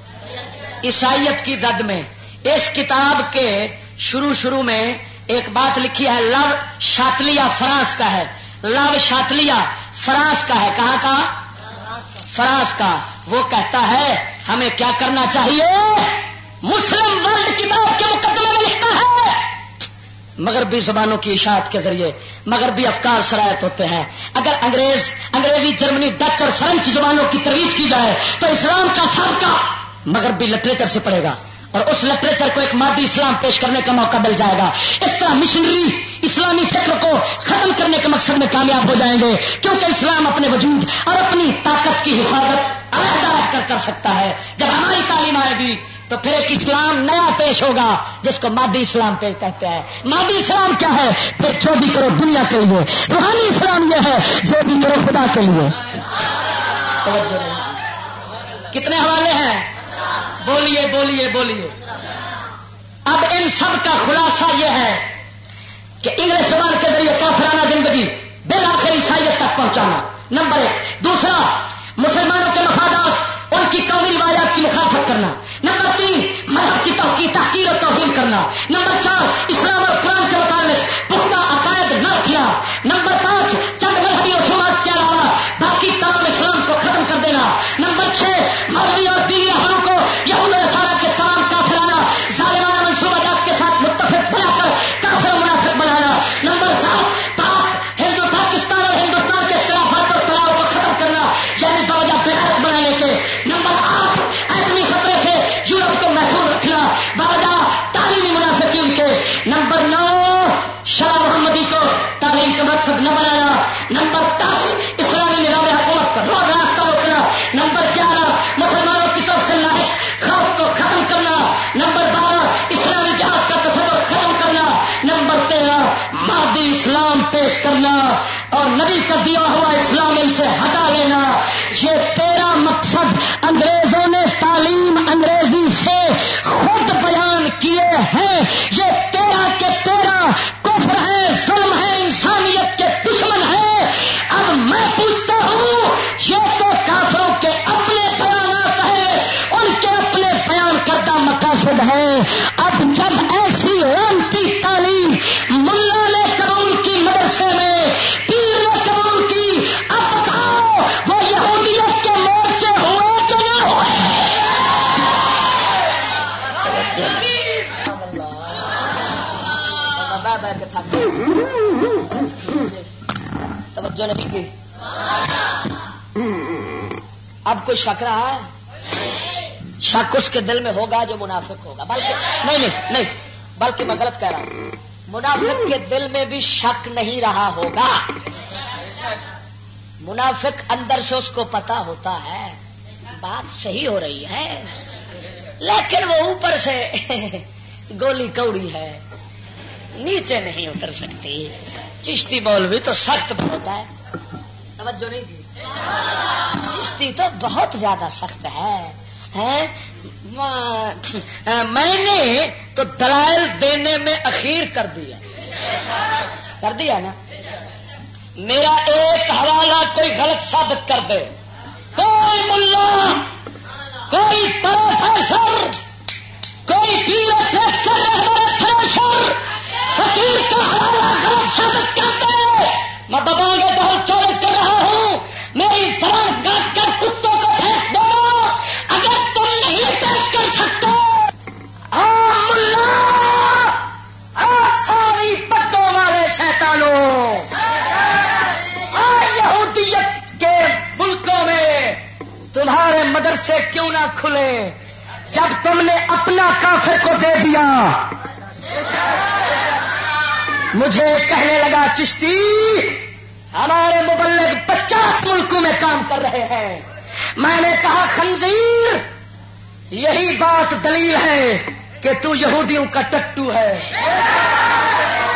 عیسائیت کی زد میں۔ اس کتاب کے شروع شروع میں ایک بات لکھی ہے، لو شاتلیا فرانس کا ہے۔ لو شاتلیا فرانس کا ہے۔ کہاں کا؟ فرانس کا۔ وہ کہتا ہے، ہمیں کیا کرنا چاہیے؟ مسلم ورلڈ کتاب کے مقدمے میں لکھتا ہے۔ مغربی زبانوں کی اشاعت کے ذریعے مغربی افکار شرائط ہوتے ہیں۔ اگر انگریز، انگریزی، جرمنی، ڈچ اور فرنچ زبانوں کی ترویج کی جائے تو اسلام کا سابقہ مغربی لٹریچر سے پڑے گا اور اس لٹریچر کو ایک مادی اسلام پیش کرنے کا موقع مل جائے گا۔ اس طرح مشنری اسلامی فکر کو ختم کرنے کے مقصد میں کامیاب ہو جائیں گے، کیونکہ اسلام اپنے وجود اور اپنی طاقت کی حفاظت علیحدہ کر کر سکتا ہے۔ جب ہماری تعلیم آئے گی تو پھر ایک اسلام نیا پیش ہوگا، جس کو مادی اسلام پیش کہتے ہیں۔ مادی اسلام کیا ہے؟ پھر جو بھی کرو دنیا کے لیے۔ روحانی اسلام یہ ہے، جو بھی کرو خدا کے لیے۔ کتنے حوالے ہیں؟ بولیے بولیے بولیے۔ اب ان سب کا خلاصہ یہ ہے کہ انگلش زبان کے ذریعے کافرانہ زندگی بے آخر عیسائیت تک پہنچانا، نمبر ایک۔ دوسرا، مسلمانوں کے مفادات، ان کی قومی روایات کی مخالفت کرنا۔ نمبر تین، مذہب کی توقی تحقیر اور توہین کرنا۔ نمبر چار، اسلام اور قرآن کے مطابق پختہ عقائد نہ کیا نمبر پانچ چند مذہبی رسومات پیش کرنا اور نبی کا دیا ہوا اسلام ان سے ہٹا لینا۔ یہ تیرا مقصد انگریزوں نے تعلیم انگریزی سے خود بیان کیے ہیں۔ یہ تیرا کے تیرا کفر ہے، ظلم ہے، انسانیت کے دشمن ہے۔ اب میں پوچھتا ہوں، یہ تو کافروں کے اپنے بیانات ہیں، ان کے اپنے بیان کردہ مقاصد ہے اب جب ایسی رانتی توجہ نہیں کی اب کوئی شک رہا ہے؟ شک اس کے دل میں ہوگا جو منافق ہوگا۔ بلکہ نہیں نہیں نہیں، بلکہ میں غلط کہہ رہا ہوں۔ منافق کے دل میں بھی شک نہیں رہا ہوگا۔ منافق اندر سے اس کو پتا ہوتا ہے، بات صحیح ہو رہی ہے، لیکن وہ اوپر سے گولی کوڑی ہے۔ نیچے نہیں اتر سکتی۔ چشتی بول بھی تو سخت بہت ہے۔ توجہ نہیں کی چشتی تو بہت زیادہ سخت ہے۔ میں نے تو دلائل دینے میں اخیر کر دیا کر دیا نا؟ میرا ایک حوالہ کوئی غلط ثابت کر دے۔ کوئی ملا، کوئی پروفیسر، کوئی پیر فقیر کا حوالہ غلط ثابت میں بتاؤں گا بہت چیلنج کر رہا ہوں۔ میری زبان کاٹ کر کتوں کو پھینک دینا۔ اگر تم نہیں پیش کر سکتے ساری پتوں والے شیطانوں۔ یہودیت کے ملکوں میں تمہارے مدرسے کیوں نہ کھلے؟ جب تم نے اپنا کافر کو دے دیا۔ مجھے کہنے لگا، چشتی، ہمارے مبلغ پچاس ملکوں میں کام کر رہے ہیں۔ میں نے کہا، خنزیر، یہی بات دلیل ہے کہ تو یہودیوں کا ٹٹو ہے۔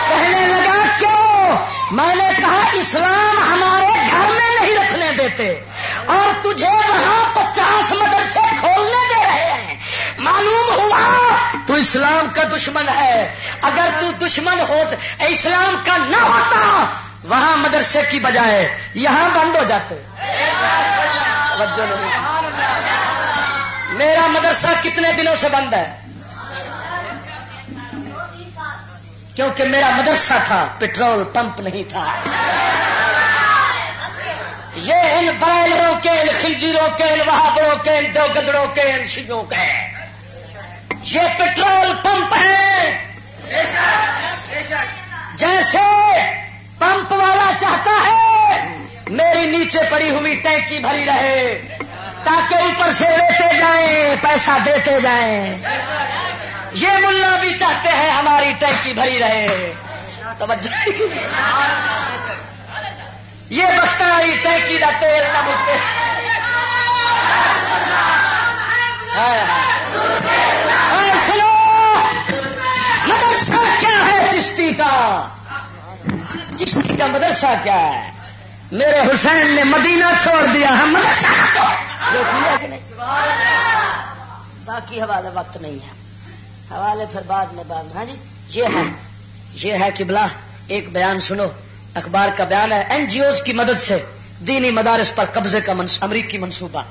کہنے لگا، کیوں؟ میں نے کہا، اسلام ہمارے گھر میں نہیں رکھنے دیتے۔ اور تجھے وہاں پچاس مدرسے کھولنے دے رہے ہیں۔ معلوم ہوا تو اسلام کا دشمن ہے۔ اگر تو دشمن ہو، اسلام کا نہ ہوتا، وہاں مدرسے کی بجائے یہاں بند ہو جاتے۔ میرا مدرسہ کتنے دنوں سے بند ہے؟ کیونکہ میرا مدرسہ تھا، پیٹرول پمپ نہیں تھا۔ یہ ان بیلوں کے ان خنزیروں کے ان وہابوں کے ان دو گدڑوں کے ان شیوں کے یہ پیٹرول پمپ ہے۔ جیسے پمپ والا چاہتا ہے، میری نیچے پڑی ہوئی ٹینکی بھری رہے، تاکہ اوپر سے لیتے جائیں، پیسہ دیتے جائیں۔ یہ ملا بھی چاہتے ہیں ہماری ٹینکی بھری رہے۔ توجہ۔ یہ بختاری ٹینکی کا تیل نہ مکے سنو۔ مدرسہ کیا ہے؟ چشتی کا۔ چشتی کا مدرسہ کیا ہے؟ میرے حسین نے مدینہ چھوڑ دیا ہم مدرسہ چھوڑ۔ جو کیا کہ نہیں؟ باقی حوالے وقت نہیں ہے۔ حوالے پھر بعد میں بعد ہاں جی یہ ہے۔ یہ ہے کہ بلا ایک بیان سنو۔ اخبار کا بیان ہے این جی اوز کی مدد سے دینی مدارس پر قبضے کا منص... امریکی منصوبہ۔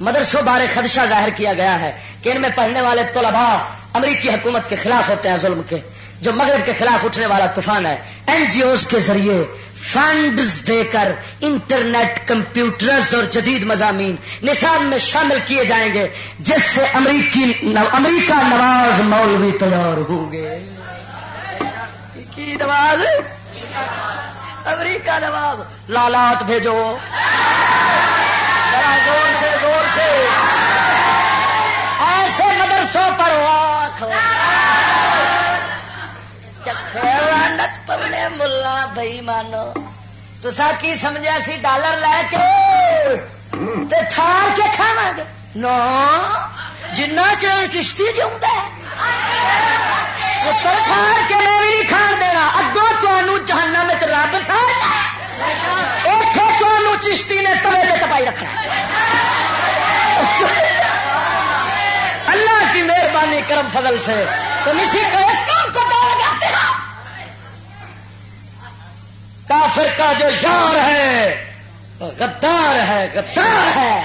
مدرسوں بارے خدشہ ظاہر کیا گیا ہے کہ ان میں پڑھنے والے طلباء امریکی حکومت کے خلاف ہوتے ہیں ظلم کے۔ جو مغرب کے خلاف اٹھنے والا طوفان ہے این جی اوز کے ذریعے فنڈز دے کر انٹرنیٹ کمپیوٹرز اور جدید مضامین نصاب میں شامل کیے جائیں گے، جس سے امریکی امریکہ نواز مولوی تیار ہوں گے۔ نواز؟ امریکہ نواز لالات بھیجو۔ زور سے زور سے۔ ایسے مدرسوں پر واک۔ لانت پونے ملا بئی مانو تو کی سمجھا سی؟ ڈالر لے کے ٹھار کے کھاوا گے۔ نو۔ جنا چر چشتی جاؤں پتر ٹھار کے میں بھی نہیں کھان دینا اگوں تمہوں جہانا میں رب سار اتنے تمہوں چشتی نے توے سے تپائی رکھنا اللہ کی مہربانی، کرم، فضل سے۔ تو اسی کو اس کام کو ڈال جاتے ہیں کافر کا جو یار ہے، غدار ہے غدار ہے۔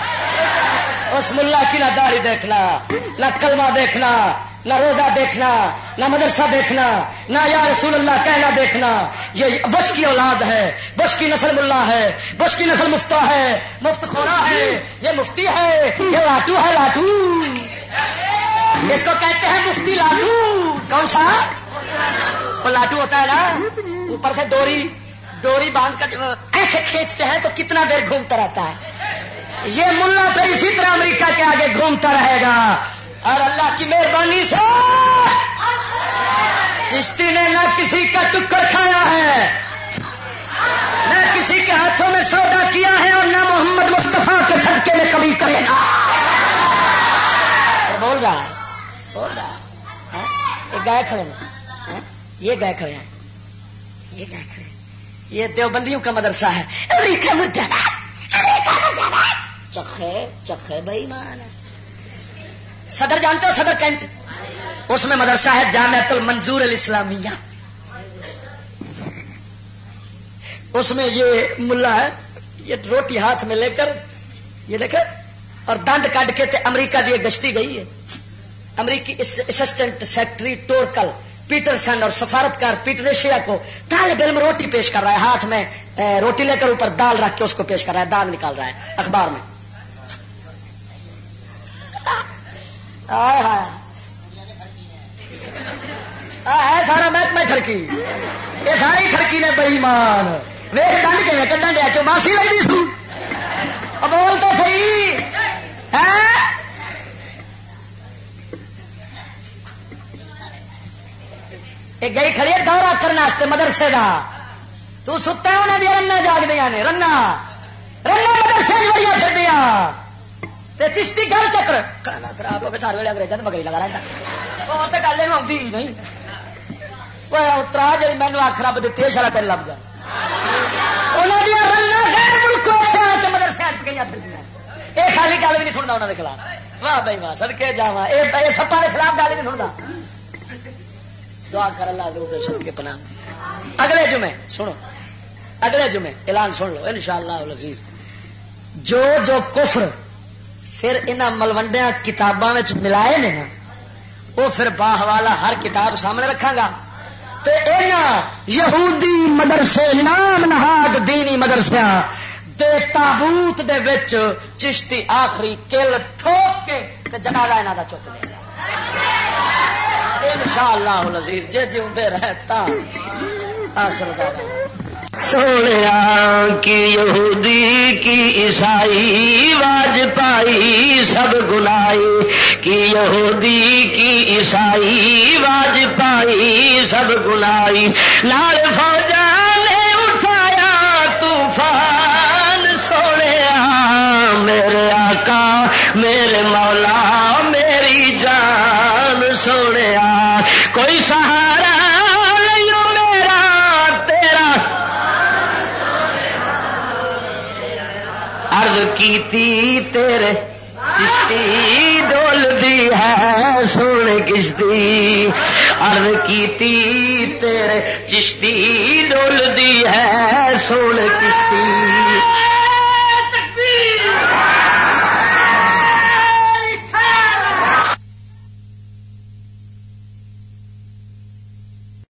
اس ملا کی نہ داڑھی دیکھنا، نہ کلمہ دیکھنا، نہ روزہ دیکھنا، نہ مدرسہ دیکھنا، نہ یا رسول اللہ کہنا دیکھنا، یہ بش کی اولاد ہے، بش کی نسل ملا ہے، بش کی نسل مفتا ہے، مفت خورا ہے، یہ مفتی ہے، یہ لاٹو ہے، لاٹو۔ اس کو کہتے ہیں مفتی لاٹو۔ کون سا؟ وہ لاٹو ہوتا ہے نا، اوپر سے ڈوری ڈوری باندھ کر، ایسے کھینچتے ہیں تو کتنا دیر گھومتا رہتا ہے۔ یہ ملا تو اسی طرح امریکہ کے آگے گھومتا رہے گا۔ اور اللہ کی مہربانی سے چشتی نے نہ کسی کا ٹکر کھایا ہے، نہ کسی کے ہاتھوں میں سودا کیا ہے اور نہ محمد مصطفیٰ کے صدقے میں کبھی کرے گا۔ بول رہا ہے، بول رہا ہے۔ ہاں، ہاں، یہ گائے کھڑے ہیں۔ یہ گائے کھڑے ہیں۔ یہ گائے کھڑے یہ دیوبندیوں کا مدرسہ ہے۔ چکھے چکھے بھائی مان صدر جانتے ہو صدر کینٹ؟ اس میں مدرسہ ہے جامعت المنظور الاسلامیہ۔ اس میں یہ ملا ہے، یہ روٹی ہاتھ میں لے کر، یہ دیکھے اور دند کاٹ کے تے امریکہ دی گشتی گئی ہے۔ امریکی اسسٹنٹ سیکٹری ٹورکل، پیٹرسن اور سفارتکار پیٹریشیا کو طالب علم روٹی پیش کر رہا ہے، ہاتھ میں روٹی لے کر اوپر دال رکھ کے اس کو پیش کر رہا ہے، دال نکال رہا ہے، اخبار میں۔ ہے سارا محکمہ ٹھڑکی یہ ساری ٹھڑکی نے بئی مان ویٹ ڈنڈ کے کڈن دیا کیوں ماسی لگتی سو۔ بول تو صحیح۔ ہے؟ گئی کھڑی دورہ کرنے مدرسے کا تو ستا انہیں دیا رنا جاگ دیا نے، رنا۔ رنا مدرسے بڑی پھر دیا چشتی گھر چکر۔ کھانا خراب ہو چار ویلے انگریزوں مگری لگا رہتا وہ تو گل آتی نہیں۔ اترا جی مینو آخ رب دیتی ہے شرا تین لب جا۔ یہ خالی گل بھی نہیں سنتا انہوں کے خلاف۔ واہ بھائی واہ سڑکے جا یہ سپا کے خلاف گل نہیں سنتا دعا کر اللہ ضرور سب کے پنا اگلے جمعے، سنو۔ اگلے جمعے، اعلان سن لو ان شاء اللہ جو جو کفر پھر ان ملوڈیا کتاباں ملائے نے نا وہ پھر باہ والا ہر کتاب سامنے رکھا گا۔ تو یہودی مدرسے نام نہاد دینی مدرسے دے تابوت دے وچ چشتی آخری کل ٹھوک کے جنازہ یہاں کا چک دے انشاءاللہ العزیز جے جیوندے رہتا آخر سونے کی یہودی کی عیسائی واج پائی، سب گنائی کی یہودی کی عیسائی واج پائی، سب گنائی لال فوجا نے اٹھایا، طوفان سونے میرے آقا، میرے مولا، میری جان سونے کوئی سہارا ارد کیتی تیرے کشتی ڈول دی ہے، سونے کشتی۔ ارد کی تیرے چشتی ڈولتی ہے، سونے کشتی۔